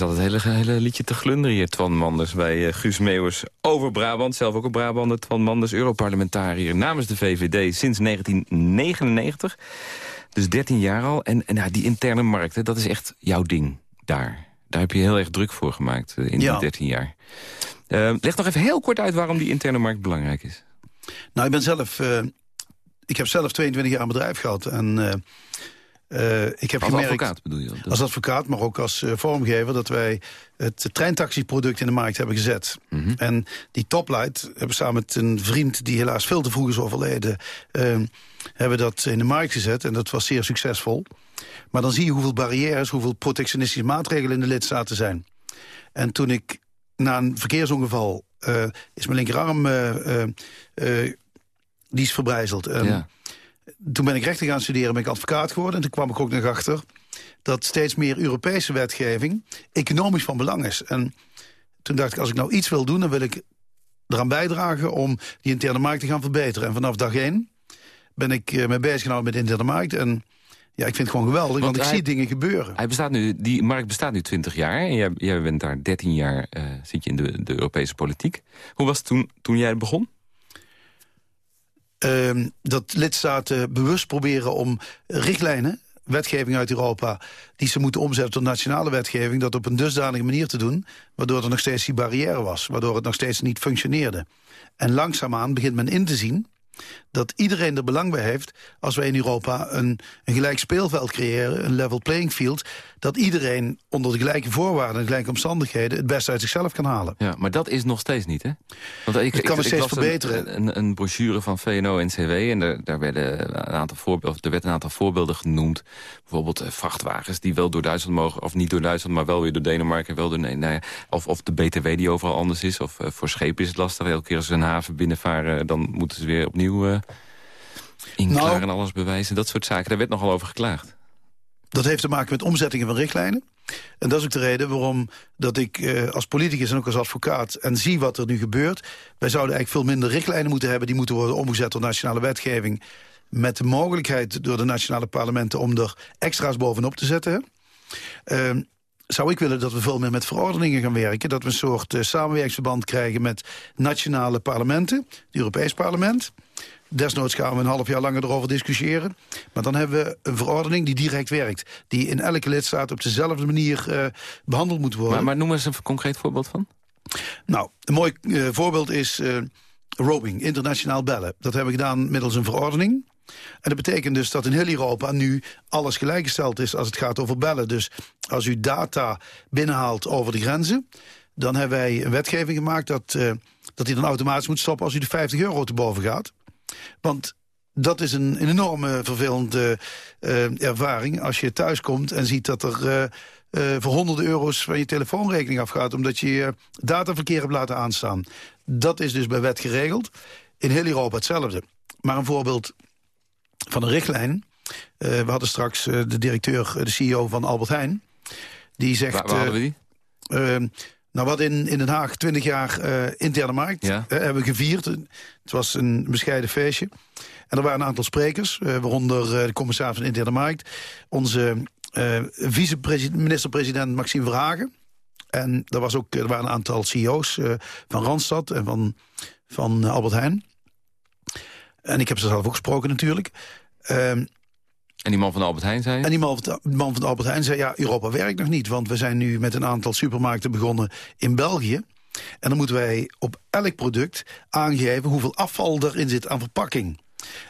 zat het hele, hele liedje te glunderen hier, Twan Manders... bij uh, Guus Meeuwers over Brabant. Zelf ook een Brabander, Twan Manders, Europarlementariër... namens de VVD sinds 1999. Dus 13 jaar al. En, en nou, die interne markt, hè, dat is echt jouw ding daar. Daar heb je heel erg druk voor gemaakt uh, in die 13 jaar. Uh, leg nog even heel kort uit waarom die interne markt belangrijk is. Nou, ik ben zelf ik heb zelf 22 jaar een bedrijf gehad. En uh, uh, ik heb als gemerkt, advocaat bedoel je? Als advocaat, maar ook als uh, vormgever... dat wij het treintaxiproduct in de markt hebben gezet. Mm -hmm. En die toplight hebben samen met een vriend... die helaas veel te vroeg is overleden... hebben dat in de markt gezet. En dat was zeer succesvol. Maar dan zie je hoeveel barrières, hoeveel protectionistische maatregelen... in de lidstaten zijn. En toen ik na een verkeersongeval... is mijn linkerarm die is verbrijzeld. En ja. Toen ben ik rechten gaan studeren, ben ik advocaat geworden. En toen kwam ik ook nog achter dat steeds meer Europese wetgeving... economisch van belang is. En toen dacht ik, als ik nou iets wil doen... dan wil ik eraan bijdragen om die interne markt te gaan verbeteren. En vanaf dag één ben ik uh, mee bezig gehouden met de interne markt... En ja, ik vind het gewoon geweldig, want, want ik hij, zie dingen gebeuren. Hij bestaat nu, die markt bestaat nu 20 jaar. En jij, jij bent daar 13 jaar, uh, zit je in de, de Europese politiek. Hoe was het toen, toen jij begon? Uh, dat lidstaten bewust proberen om richtlijnen, wetgeving uit Europa... die ze moeten omzetten tot nationale wetgeving... dat op een dusdanige manier te doen... waardoor er nog steeds die barrière was. Waardoor het nog steeds niet functioneerde. En langzaamaan begint men in te zien dat iedereen er belang bij heeft... als wij in Europa een, een gelijk speelveld creëren, een level playing field... dat iedereen onder de gelijke voorwaarden en gelijke omstandigheden... het beste uit zichzelf kan halen. Ja, maar dat is nog steeds niet, hè? Want ik, het kan ik, steeds verbeteren. Een, een, een, brochure van VNO-NCW en daar, daar werden een aantal voorbeelden, er werd een aantal voorbeelden genoemd. Bijvoorbeeld eh, vrachtwagens die wel door Duitsland mogen... of niet door Duitsland, maar wel weer door Denemarken. en Wel door, nee, of, of de BTW die overal anders is. Of uh, voor schepen is het lastig. Elke keer als ze een haven binnenvaren... dan moeten ze weer opnieuw uh, inklaren nou, en alles bewijzen. Dat soort zaken, daar werd nogal over geklaagd. Dat heeft te maken met omzettingen van richtlijnen. En dat is ook de reden waarom dat ik eh, als politicus en ook als advocaat... en zie wat er nu gebeurt. Wij zouden eigenlijk veel minder richtlijnen moeten hebben... die moeten worden omgezet door nationale wetgeving... met de mogelijkheid door de nationale parlementen... om er extra's bovenop te zetten. Uh, zou ik willen dat we veel meer met verordeningen gaan werken. Dat we een soort uh, samenwerkingsverband krijgen met nationale parlementen. Het Europees parlement. Desnoods gaan we een half jaar langer erover discussiëren. Maar dan hebben we een verordening die direct werkt. Die in elke lidstaat op dezelfde manier uh, behandeld moet worden. Maar, maar noem eens een concreet voorbeeld van. Nou, een mooi uh, voorbeeld is uh, roaming, internationaal bellen. Dat hebben we gedaan middels een verordening. En dat betekent dus dat in heel Europa nu alles gelijkgesteld is als het gaat over bellen. Dus als u data binnenhaalt over de grenzen... dan hebben wij een wetgeving gemaakt dat, uh, dat die dan automatisch moet stoppen... als u de 50 euro te boven gaat. Want dat is een, een enorme vervelende uh, ervaring als je thuis komt en ziet dat er... Uh, uh, voor honderden euro's van je telefoonrekening afgaat... omdat je je dataverkeer hebt laten aanstaan. Dat is dus bij wet geregeld. In heel Europa hetzelfde. Maar een voorbeeld van een richtlijn. We hadden straks de directeur, de CEO van Albert Heijn. Die zegt... Waar, waar hadden we die? Nou, wat in, in Den Haag 20 jaar interne markt ja. hebben we gevierd. Het was een bescheiden feestje. En er waren een aantal sprekers, waaronder de commissaris van interne markt... onze vice-minister-president Maxime Verhagen. En er, was ook, er waren een aantal CEO's van Randstad en van, van Albert Heijn. En ik heb ze zelf ook gesproken natuurlijk. En die man van Albert Heijn zei? En die man van, Albert Heijn zei, ja, Europa werkt nog niet. Want we zijn nu met een aantal supermarkten begonnen in België. En dan moeten wij op elk product aangeven hoeveel afval erin zit aan verpakking.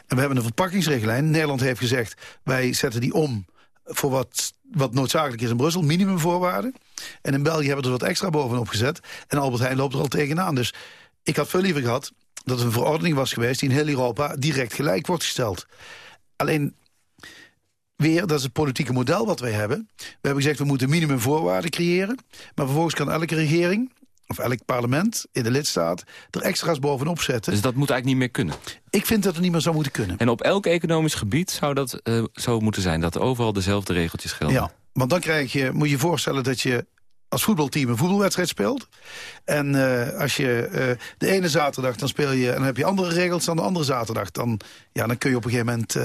En we hebben een verpakkingsrichtlijn. Nederland heeft gezegd, wij zetten die om voor wat, wat noodzakelijk is in Brussel. Minimumvoorwaarden. En in België hebben we er wat extra bovenop gezet. En Albert Heijn loopt er al tegenaan. Dus ik had veel liever gehad dat er een verordening was geweest... die in heel Europa direct gelijk wordt gesteld. Alleen, weer, dat is het politieke model wat wij hebben. We hebben gezegd, we moeten minimumvoorwaarden creëren. Maar vervolgens kan elke regering of elk parlement in de lidstaat er extra's bovenop zetten. Dus dat moet eigenlijk niet meer kunnen? Ik vind dat het niet meer zou moeten kunnen. En op elk economisch gebied zou dat uh, zo moeten zijn... dat overal dezelfde regeltjes gelden? Ja, want dan krijg je, moet je je voorstellen dat je als voetbalteam een voetbalwedstrijd speelt. En uh, als je uh, de ene zaterdag dan speel je... en dan heb je andere regels dan de andere zaterdag. Dan, ja, dan kun je op een gegeven moment...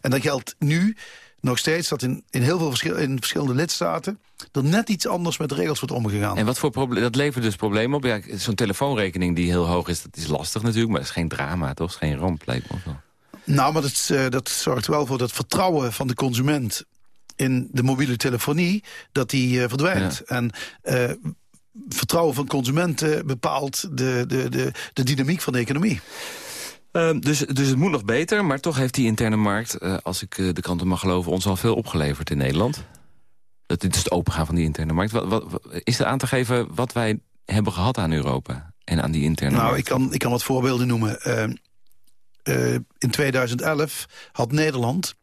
En dat geldt nu nog steeds dat in, in heel veel verschil, in verschillende lidstaten... er net iets anders met de regels wordt omgegaan. En wat voor probleem, dat levert dus problemen op? Ja, Zo'n telefoonrekening die heel hoog is, dat is lastig natuurlijk... maar het is geen drama, toch? Is geen ramp, lijkt me wel. Nou, maar dat, dat zorgt wel voor dat vertrouwen van de consument in de mobiele telefonie, dat die uh, verdwijnt. Ja. En uh, vertrouwen van consumenten bepaalt de, de, de, de dynamiek van de economie. Ehm, dus, dus het moet nog beter, maar toch heeft die interne markt... Uh, als ik uh, de kranten mag geloven, ons al veel opgeleverd in Nederland. Dat, dit is het opengaan van die interne markt. Wat, wat, is er aan te geven wat wij hebben gehad aan Europa en aan die interne nou, markt? Nou, ik kan, ik kan wat voorbeelden noemen. Uh, in 2011 had Nederland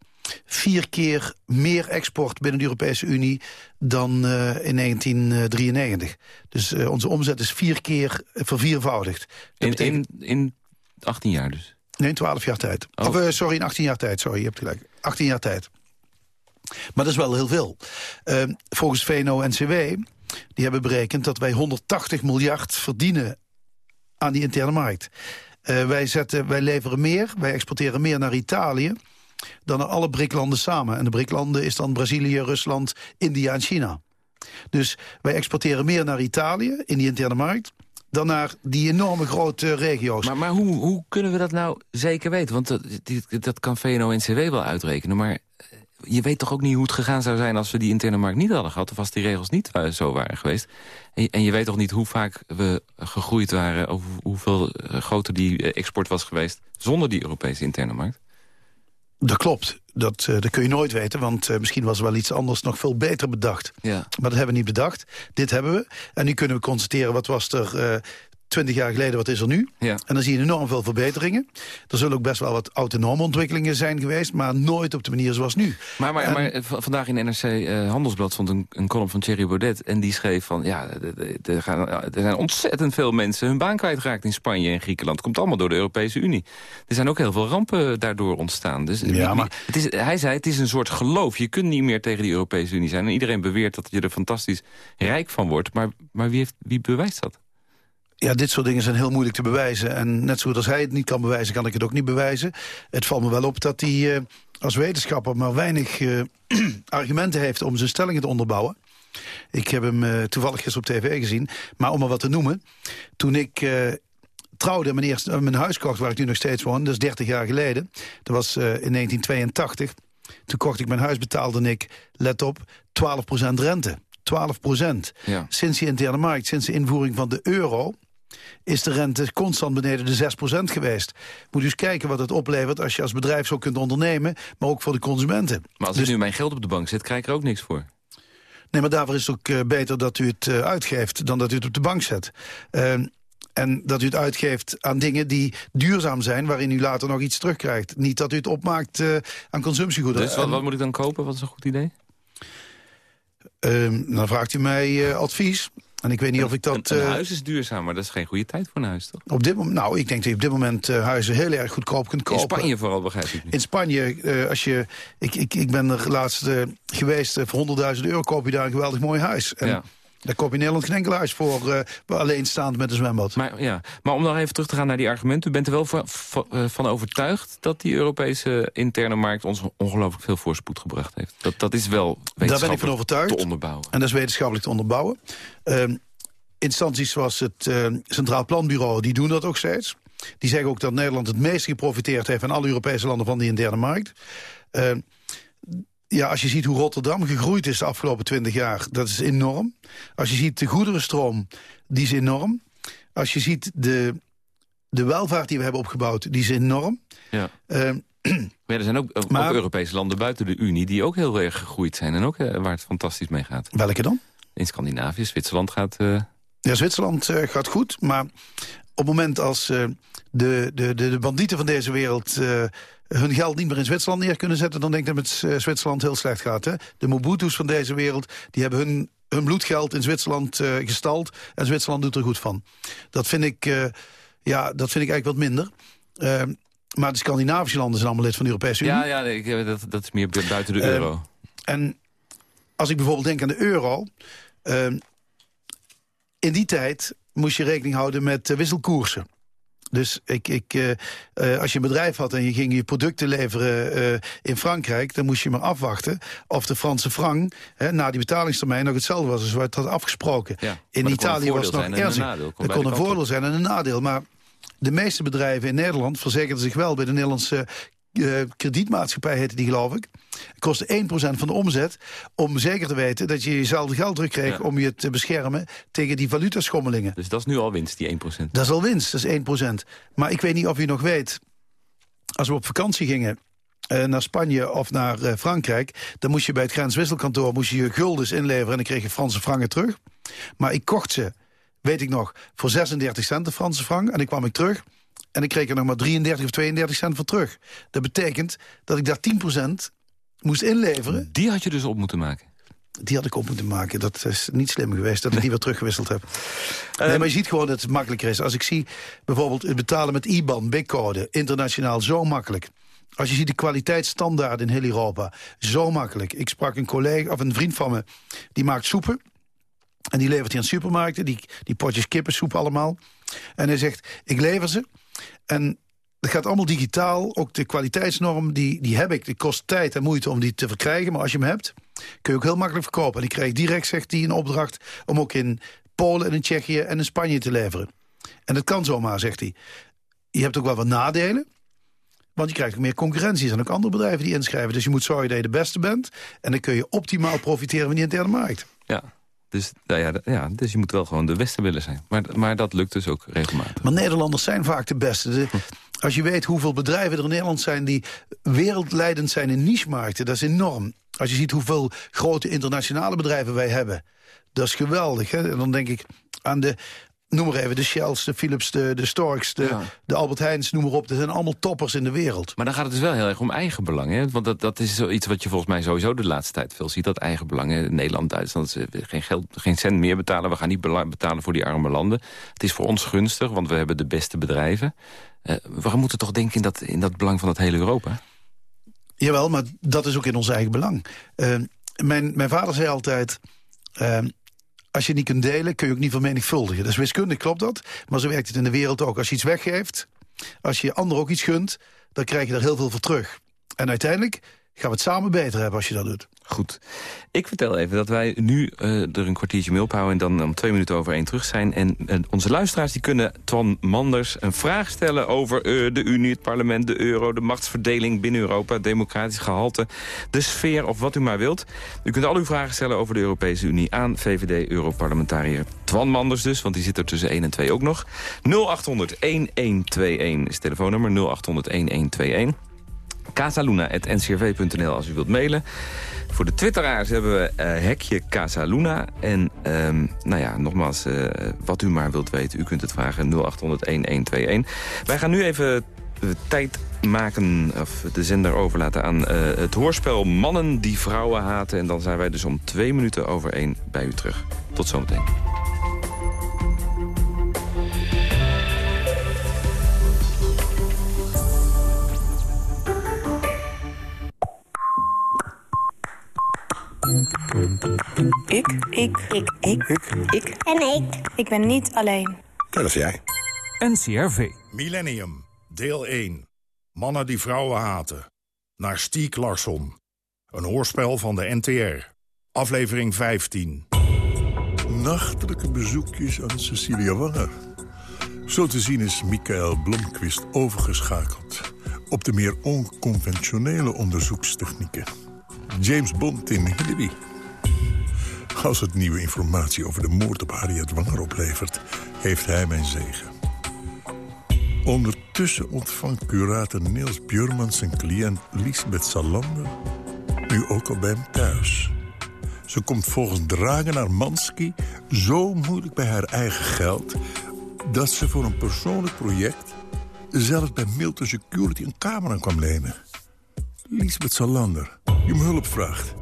vier keer meer export binnen de Europese Unie dan uh, in 1993. Dus uh, onze omzet is vier keer verviervoudigd. In, betekent... in, in 18 jaar dus? Nee, in 12 jaar tijd. Oh. Of, uh, sorry, in 18 jaar tijd. Sorry, je hebt gelijk. 18 jaar tijd. Maar dat is wel heel veel. volgens VNO-NCW, die hebben berekend dat wij 180 miljard verdienen aan die interne markt. wij, zetten, wij leveren meer, wij exporteren meer naar Italië dan naar alle BRIC-landen samen. En de BRIC-landen is dan Brazilië, Rusland, India en China. Dus wij exporteren meer naar Italië in die interne markt dan naar die enorme grote regio's. Maar, maar hoe, hoe kunnen we dat nou zeker weten? Want dat, dat kan VNO-NCW wel uitrekenen, maar je weet toch ook niet hoe het gegaan zou zijn... als we die interne markt niet hadden gehad... of als die regels niet zo waren geweest. En, en je weet toch niet hoe vaak we gegroeid waren... of hoeveel groter die export was geweest... zonder die Europese interne markt? Dat klopt. Dat, uh, dat kun je nooit weten, want uh, misschien was er wel iets anders nog veel beter bedacht. Ja. Maar dat hebben we niet bedacht. Dit hebben we. En nu kunnen we constateren, wat was er uh, 20 jaar geleden, wat is er nu? Ja. En dan zie je enorm veel verbeteringen. Er zullen ook best wel wat autonome ontwikkelingen zijn geweest... maar nooit op de manier zoals nu. Maar, maar, en, maar vandaag in NRC uh, Handelsblad stond een, een column van Thierry Baudet... en die schreef van, ja, er, gaan, er zijn ontzettend veel mensen... hun baan kwijtgeraakt in Spanje en Griekenland. Komt allemaal door de Europese Unie. Er zijn ook heel veel rampen daardoor ontstaan. Dus ja, maar... het is, hij zei, het is een soort geloof. Je kunt niet meer tegen die Europese Unie zijn. En iedereen beweert dat je er fantastisch rijk van wordt. Maar, maar wie, heeft, wie bewijst dat? Ja, dit soort dingen zijn heel moeilijk te bewijzen. En net zo goed als hij het niet kan bewijzen, kan ik het ook niet bewijzen. Het valt me wel op dat hij uh, als wetenschapper maar weinig uh, argumenten heeft... om zijn stellingen te onderbouwen. Ik heb hem uh, toevallig gisteren op tv gezien. Maar om er wat te noemen, toen ik trouwde mijn, eerste, mijn huis kocht... waar ik nu nog steeds woon, dat is 30 jaar geleden. Dat was in 1982. Toen kocht ik mijn huis, betaalde ik, let op, 12% rente. 12 procent. Ja. Sinds die interne markt, sinds de invoering van de euro is de rente constant beneden de 6% geweest. Moet dus kijken wat het oplevert als je als bedrijf zo kunt ondernemen... maar ook voor de consumenten. Maar als dus, ik nu mijn geld op de bank zet, krijg ik er ook niks voor. Nee, maar daarvoor is het ook uh, beter dat u het uh, uitgeeft... dan dat u het op de bank zet. Uh, en dat u het uitgeeft aan dingen die duurzaam zijn... waarin u later nog iets terugkrijgt. Niet dat u het opmaakt uh, aan consumptiegoederen. Dus wat, wat, moet ik dan kopen? Wat is een goed idee? Ehm, dan vraagt u mij advies... En ik weet niet of ik dat... Een, een, huis is duurzaam, maar dat is geen goede tijd voor een huis, toch? Op dit moment, nou, ik denk dat je op dit moment uh, huizen heel erg goedkoop kunt kopen. In Spanje vooral, begrijp ik niet. In Spanje, uh, als je... Ik, ik, ik ben er laatst uh, geweest, voor 100.000 euro koop je daar een geweldig mooi huis. En ja. Daar koop je in Nederland geen enkel huis voor, uh, alleenstaand met een zwembad. Maar, ja. maar om nog even terug te gaan naar die argumenten. U bent er wel van, van overtuigd dat die Europese interne markt... ons ongelooflijk veel voorspoed gebracht heeft. Dat, dat is wel wetenschappelijk Daar ben ik van overtuigd. te onderbouwen. En dat is wetenschappelijk te onderbouwen. Uh, instanties zoals het uh, Centraal Planbureau, die doen dat ook steeds. Die zeggen ook dat Nederland het meest geprofiteerd heeft... van alle Europese landen van die interne markt. Ja, als je ziet hoe Rotterdam gegroeid is de afgelopen twintig jaar... dat is enorm. Als je ziet de goederenstroom, die is enorm. Als je ziet de, de welvaart die we hebben opgebouwd, die is enorm. Ja. Uh, maar er zijn ook, maar, ook Europese landen buiten de Unie... die ook heel erg gegroeid zijn en ook uh, waar het fantastisch mee gaat. Welke dan? In Scandinavië, Zwitserland gaat... Uh... Ja, Zwitserland gaat goed, maar op het moment als de, de, de, de bandieten van deze wereld... Hun geld niet meer in Zwitserland neer kunnen zetten... dan denk ik dat het met Zwitserland heel slecht gaat. Hè? De Mobutu's van deze wereld die hebben hun, hun bloedgeld in Zwitserland gestald... en Zwitserland doet er goed van. Dat vind ik, ja, dat vind ik eigenlijk wat minder... maar de Scandinavische landen zijn allemaal lid van de Europese Unie. Ja, ja nee, dat, dat is meer buiten de euro. en als ik bijvoorbeeld denk aan de euro... in die tijd moest je rekening houden met wisselkoersen. Dus ik, ik, uh, uh, als je een bedrijf had en je ging je producten leveren in Frankrijk... dan moest je maar afwachten of de Franse frank hè, na die betalingstermijn nog hetzelfde was als wat het had afgesproken. Ja, in Italië was het nog ernstig. Dat kon een voordeel zijn en een nadeel. Maar de meeste bedrijven in Nederland verzekerden zich wel bij de Nederlandse uh, kredietmaatschappij heette die geloof ik. Het kostte 1% van de omzet om zeker te weten dat je jezelf geld terugkreeg... Ja. om je te beschermen tegen die valutaschommelingen. Dus dat is nu al winst, die 1%? Dat is al winst, dat is 1%. Maar ik weet niet of u nog weet als we op vakantie gingen uh, naar Spanje of naar uh, Frankrijk... dan moest je bij het grenswisselkantoor moest je, je guldens inleveren... en dan kreeg je Franse frangen terug. Maar ik kocht ze, weet ik nog, voor 36 cent de Franse frank... en dan kwam ik terug en ik kreeg er nog maar 33 of 32 cent voor terug. Dat betekent dat ik daar 10% moest inleveren. Die had je dus op moeten maken? Die had ik op moeten maken. Dat is niet slim geweest dat ik die weer teruggewisseld heb. Nee, ehm, maar je ziet gewoon dat het makkelijker is. Als ik zie bijvoorbeeld het betalen met IBAN, BIC-code... internationaal zo makkelijk. Als je ziet de kwaliteitsstandaard in heel Europa, zo makkelijk. Ik sprak een collega of een vriend van me, die maakt soepen. En die levert hij aan supermarkten, die, die potjes kippensoep allemaal. En hij zegt, ik lever ze. En dat gaat allemaal digitaal. Ook de kwaliteitsnorm, die, die heb ik. Het kost tijd en moeite om die te verkrijgen. Maar als je hem hebt, kun je ook heel makkelijk verkopen. En ik krijg direct, zegt hij, een opdracht... om ook in Polen en in Tsjechië en in Spanje te leveren. En dat kan zomaar, zegt hij. Je hebt ook wel wat nadelen. Want je krijgt ook meer concurrentie. Er zijn ook andere bedrijven die inschrijven. Dus je moet zorgen dat je de beste bent. En dan kun je optimaal profiteren van die interne markt. Ja, dus, nou ja, ja, dus je moet wel gewoon de beste willen zijn. Maar, maar dat lukt dus ook regelmatig. Maar Nederlanders zijn vaak de beste. als je weet hoeveel bedrijven er in Nederland zijn... die wereldleidend zijn in niche-markten, dat is enorm. Als je ziet hoeveel grote internationale bedrijven wij hebben... dat is geweldig. Hè? En dan denk ik aan de, noem maar even, de Shells, de Philips, de, de Storks, de, de Albert Heijns, noem maar op. Dat zijn allemaal toppers in de wereld. Maar dan gaat het dus wel heel erg om eigenbelang. Hè? Want dat, dat is zoiets wat je volgens mij sowieso de laatste tijd veel ziet. Dat eigenbelang. Nederland, Duitsland, geen, geld, geen cent meer betalen. We gaan niet betalen voor die arme landen. Het is voor ons gunstig, want we hebben de beste bedrijven. Uh, we moeten toch denken in dat, in dat belang van het hele Europa? Jawel, maar dat is ook in ons eigen belang. Uh, mijn, mijn vader zei altijd... Uh, als je niet kunt delen, kun je ook niet vermenigvuldigen. Dus wiskundig klopt dat, maar zo werkt het in de wereld ook. Als je iets weggeeft, als je anderen ook iets gunt... dan krijg je er heel veel voor terug. En uiteindelijk gaan we het samen beter hebben als je dat doet. Goed. Ik vertel even dat wij nu uh, er een kwartiertje mee ophouden... en dan om twee minuten over één terug zijn. En onze luisteraars die kunnen Twan Manders een vraag stellen... over uh, de Unie, het parlement, de euro, de machtsverdeling binnen Europa... democratisch gehalte, de sfeer of wat u maar wilt. U kunt al uw vragen stellen over de Europese Unie... aan VVD-europarlementariër Twan Manders dus... want die zit er tussen 1 en 2 ook nog. 0800-1121 is het telefoonnummer, 0800-1121... casaluna.ncrv.nl als u wilt mailen. Voor de twitteraars hebben we uh, hekje Casaluna. En um, nou ja, nogmaals, uh, wat u maar wilt weten, u kunt het vragen 0800-1121. Wij gaan nu even tijd maken, of de zender overlaten aan het hoorspel Mannen die vrouwen haten. En dan zijn wij dus om twee minuten over één bij u terug. Tot zometeen. Ik. Ik. Ik. Ik. Ik. En ik. Ik ben niet alleen. Dat is jij. NCRV. Millennium. Deel 1. Mannen die vrouwen haten. Naar Stiek Larsson. Een hoorspel van de NTR. Aflevering 15. Nachtelijke bezoekjes aan Cecilia Wanger. Zo te zien is Michael Blomqvist overgeschakeld... op de meer onconventionele onderzoekstechnieken. James Bond in Hillary. Als het nieuwe informatie over de moord op Harriet Wanger oplevert... heeft hij mijn zegen. Ondertussen ontvangt curator Niels Bjurman zijn cliënt Lisbeth Salander... nu ook al bij hem thuis. Ze komt volgens Dragen naar Mansky zo moeilijk bij haar eigen geld... dat ze voor een persoonlijk project... zelfs bij Milton Security een camera kwam lenen. Lisbeth Salander, je om hulp vraagt.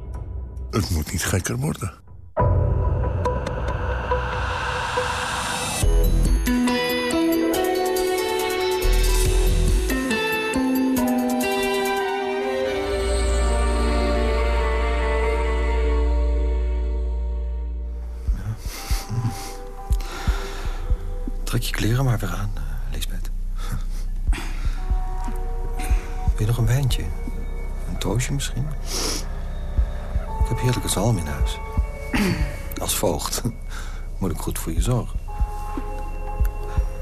Het moet niet gekker worden. Trek je kleren maar weer aan, uh, Lisbeth. Wil je nog een wijntje? Toosje misschien? Ik heb heerlijke zalm in huis. Als voogd moet ik goed voor je zorgen.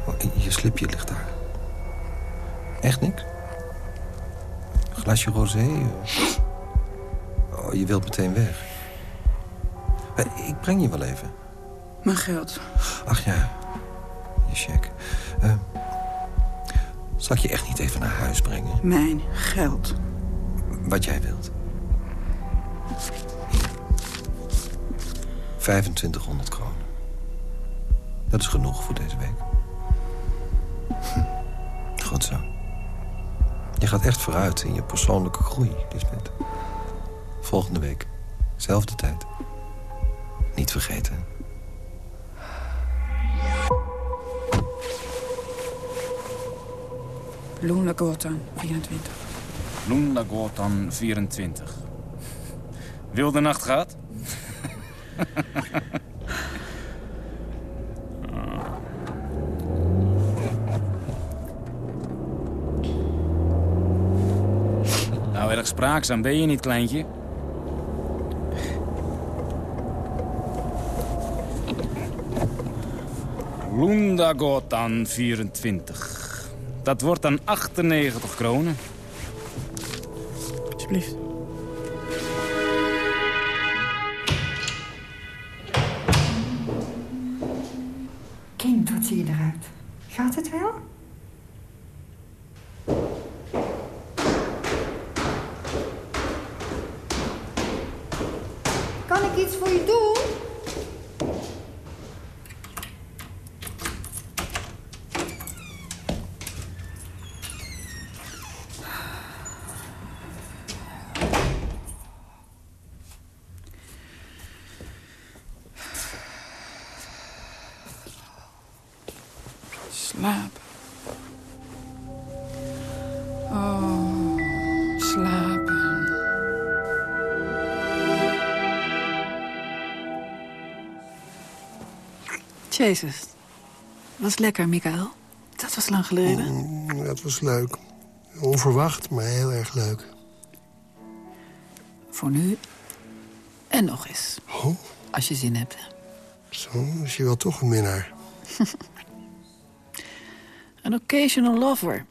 Oh, je slipje ligt daar. Echt niks? Een glasje rosé? Oh, je wilt meteen weg. Ik breng je wel even. Mijn geld. Ach ja, je check. Uh, Zal ik je echt niet even naar huis brengen? Mijn geld. Wat jij wilt. 2500 kronen. Dat is genoeg voor deze week. Goed zo. Je gaat echt vooruit in je persoonlijke groei, Lisbeth. Volgende week. Zelfde tijd. Niet vergeten. Gotan, 24. Luna Gotan, 24. Wilde nacht gaat? nou, erg spraakzaam ben je niet, kleintje. Lunda Gotan 24. Dat wordt dan 98 kronen. Alsjeblieft. Kind, wat zie je eruit? Gaat het wel? Kan ik iets voor je doen? Jezus. Was lekker, Michael. Dat was lang geleden. Mm, dat was leuk. Onverwacht, maar heel erg leuk. Voor nu. En nog eens. Oh, Als je zin hebt. zo is je wel toch een minnaar. Een occasional lover.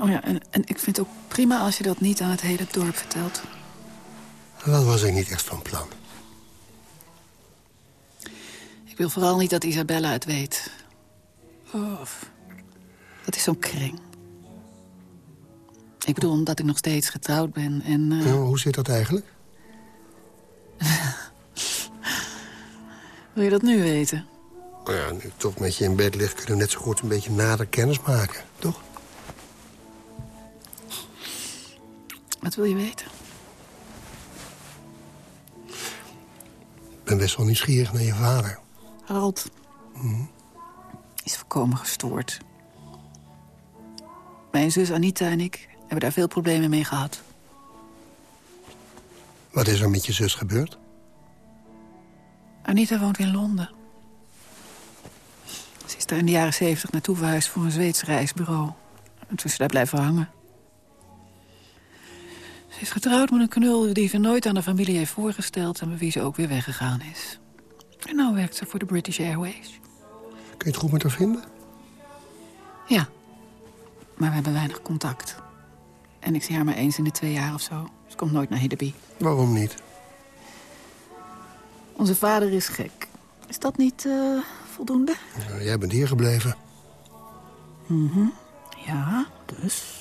Oh ja, en, en ik vind het ook prima als je dat niet aan het hele dorp vertelt. Dat was ik niet echt van plan. Ik wil vooral niet dat Isabella het weet. Oh, dat is zo'n kring. Ik bedoel, omdat ik nog steeds getrouwd ben en... eh, hoe zit dat eigenlijk? Wil je dat nu weten? Nou ja, nu ik toch met je in bed ligt... kunnen we net zo goed een beetje nader kennis maken, toch? Wat wil je weten? Ik ben best wel nieuwsgierig naar je vader. Harold Mhm. is volkomen gestoord. Mijn zus Anita en ik hebben daar veel problemen mee gehad. Wat is er met je zus gebeurd? Anita woont in Londen. Ze is daar in de jaren zeventig naartoe verhuisd voor een Zweeds reisbureau. En toen is ze daar blijven hangen. Ze is getrouwd met een knul die ze nooit aan de familie heeft voorgesteld... en met wie ze ook weer weggegaan is. En nu werkt ze voor de British Airways. Kun je het goed met haar vinden? Ja, maar we hebben weinig contact. En ik zie haar maar eens in de twee jaar of zo. Ze komt nooit naar Hiddeby. Waarom niet? Onze vader is gek. Is dat niet eh, voldoende? Nou, jij bent hier gebleven. Mhm. Ja, dus...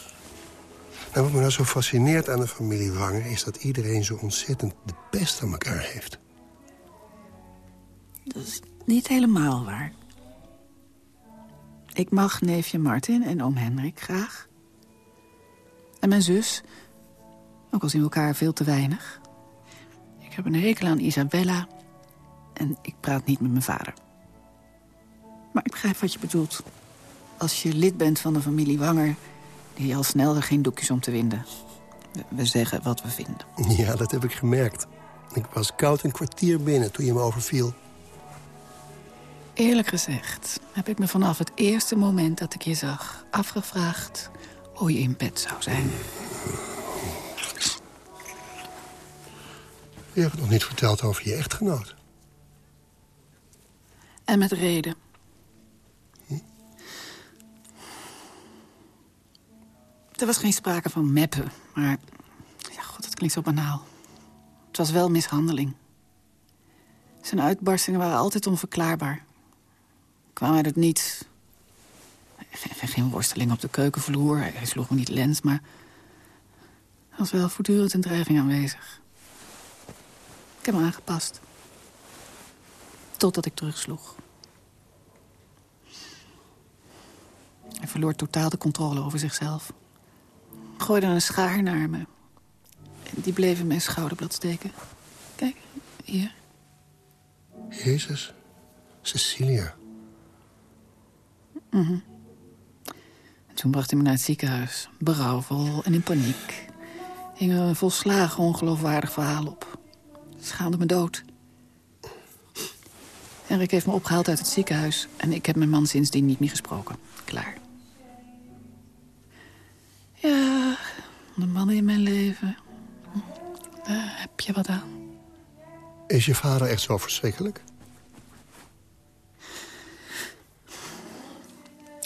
En wat me nou zo fascineert aan de familie Wanger... is dat iedereen zo ontzettend de pest aan elkaar heeft. Dat is niet helemaal waar. Ik mag neefje Martin en oom Hendrik graag. En mijn zus. Ook al zien we elkaar veel te weinig. Ik heb een hekel aan Isabella. En ik praat niet met mijn vader. Maar ik begrijp wat je bedoelt. Als je lid bent van de familie Wanger... die al snel er geen doekjes om te winden. We zeggen wat we vinden. Ja, dat heb ik gemerkt. Ik was koud een kwartier binnen toen je me overviel. Eerlijk gezegd heb ik me vanaf het eerste moment dat ik je zag... afgevraagd hoe je in bed zou zijn. Je hebt het nog niet verteld over je echtgenoot. En met reden. Er was geen sprake van meppen, maar... Ja, god, dat klinkt zo banaal. Het was wel mishandeling. Zijn uitbarstingen waren altijd onverklaarbaar. Kwamen uit het niets. Geen worsteling op de keukenvloer. Hij sloeg me niet lens, maar... er was wel voortdurend een dreiging aanwezig. Ik heb me aangepast. Totdat ik terugsloeg. Hij verloor totaal de controle over zichzelf. Gooide een schaar naar me. Die bleef in mijn schouderblad steken. Kijk, hier. Jezus. Cecilia. En toen bracht hij me naar het ziekenhuis. Berouwvol en in paniek. Hing een volslagen ongeloofwaardig verhaal op. Schaamde me dood. Henrik heeft me opgehaald uit het ziekenhuis... en ik heb mijn man sindsdien niet meer gesproken. Klaar. Ja, de mannen in mijn leven. Daar heb je wat aan. Is je vader echt zo verschrikkelijk?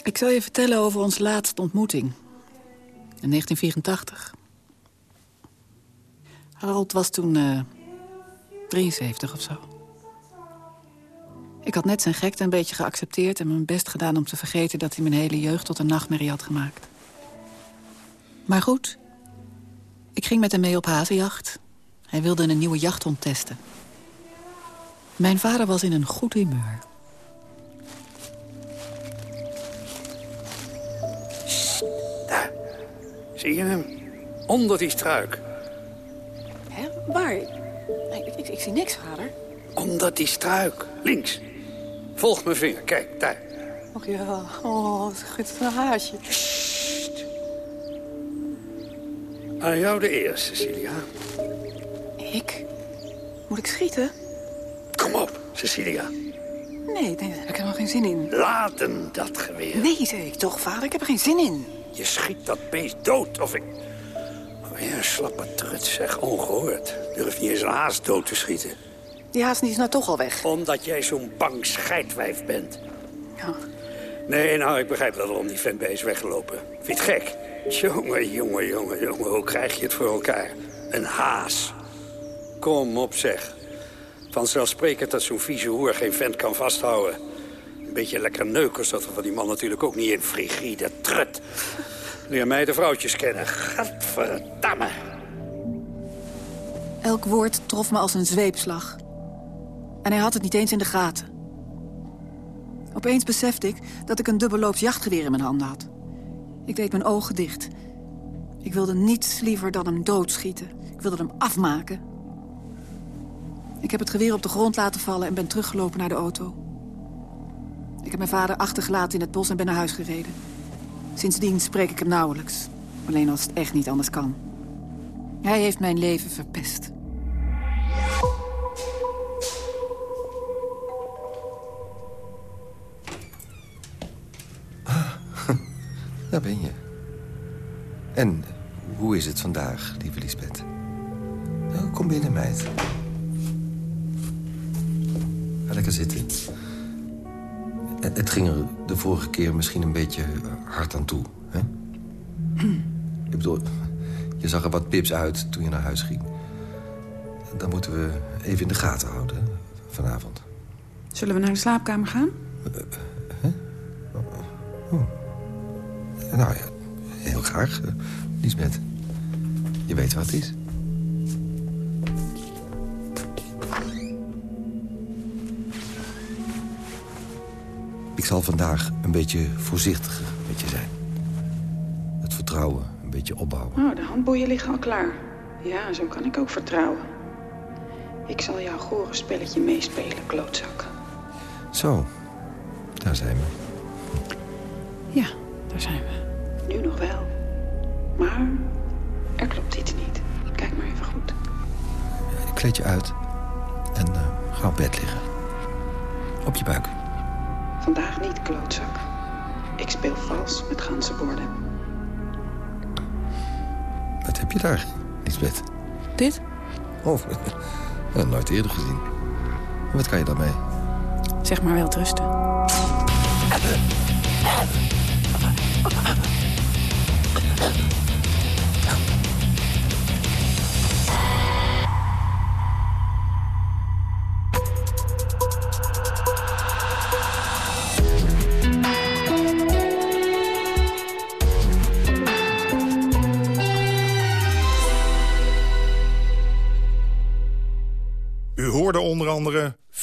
Ik zal je vertellen over onze laatste ontmoeting. In 1984. Harold was toen uh, 73 of zo. Ik had net zijn gekte een beetje geaccepteerd... en mijn best gedaan om te vergeten dat hij mijn hele jeugd tot een nachtmerrie had gemaakt. Maar goed, ik ging met hem mee op hazenjacht. Hij wilde een nieuwe jachthond testen. Mijn vader was in een goed humeur. Daar. Zie je hem? Onder die struik. Hè? Waar? Ik, ik, ik zie niks, vader. Onder die struik. Links. Volg mijn vinger. Kijk, daar. Och ja, oh, wat goed een haasje. Aan jou de eer, Cecilia. Ik? Moet ik schieten? Kom op, Cecilia. Nee, nee, daar heb ik helemaal geen zin in. Laten dat geweer. Nee, zei ik toch, vader. Ik heb er geen zin in. Je schiet dat beest dood, of ik... Weer een slappe trut, zeg. Ongehoord. Durf niet eens een haas dood te schieten. Die haas die is nou toch al weg. Omdat jij zo'n bang scheidwijf bent. Ja. Nee, nou, ik begrijp wel waarom die vent bij is weggelopen. Vind je het gek? Jongen, jongen, jongen, jongen, hoe krijg je het voor elkaar? Een haas. Kom op, zeg. Vanzelfsprekend dat zo'n vieze hoer geen vent kan vasthouden. Beetje lekker neukers, dat er van die man natuurlijk ook niet in. Frigide trut. Leer mij de vrouwtjes kennen. Gadverdamme. Elk woord trof me als een zweepslag. En hij had het niet eens in de gaten. Opeens besefte ik dat ik een dubbelloops jachtgeweer in mijn handen had. Ik deed mijn ogen dicht. Ik wilde niets liever dan hem doodschieten. Ik wilde hem afmaken. Ik heb het geweer op de grond laten vallen en ben teruggelopen naar de auto. Ik heb mijn vader achtergelaten in het bos en ben naar huis gereden. Sindsdien spreek ik hem nauwelijks. Alleen als het echt niet anders kan. Hij heeft mijn leven verpest. Daar ben je. En hoe is het vandaag, lieve Lisbeth? Nou, kom binnen, meid. Ga lekker zitten. Het ging er de vorige keer misschien een beetje hard aan toe, hè? Ik bedoel, je zag er wat pips uit toen je naar huis ging. Dan moeten we even in de gaten houden, vanavond. Zullen we naar de slaapkamer gaan? Huh? Oh. Nou ja, heel graag, uh, Lisbeth. Je weet wat het is. Zal vandaag een beetje voorzichtiger met je zijn. Het vertrouwen een beetje opbouwen. Oh, de handboeien liggen al klaar. Ja, zo kan ik ook vertrouwen. Ik zal jouw gore spelletje meespelen, klootzak. Zo, daar zijn we. Ja, daar zijn we. Nu nog wel. Maar er klopt iets niet. Kijk maar even goed. Ik kleed je uit en uh, ga op bed liggen. Op je buik. Vandaag niet, klootzak. Ik speel vals met ganzenborden. Wat heb je daar, Lisbeth? Dit? Oh, nooit eerder gezien. Wat kan je daarmee? Zeg maar wel trusten.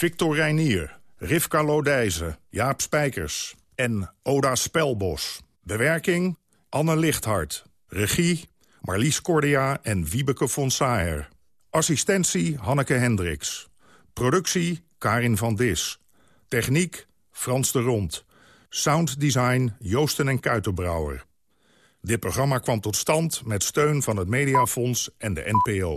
Victor Reinier, Rivka Lodijzen, Jaap Spijkers en Oda Spelbos. Bewerking Anne Lichthart. Regie Marlies Cordia en Wiebeke von Saer. Assistentie Hanneke Hendricks. Productie Karin van Dis. Techniek Frans de Rond. Sounddesign Joosten en Kuitenbrouwer. Dit programma kwam tot stand met steun van het Mediafonds en de NPO.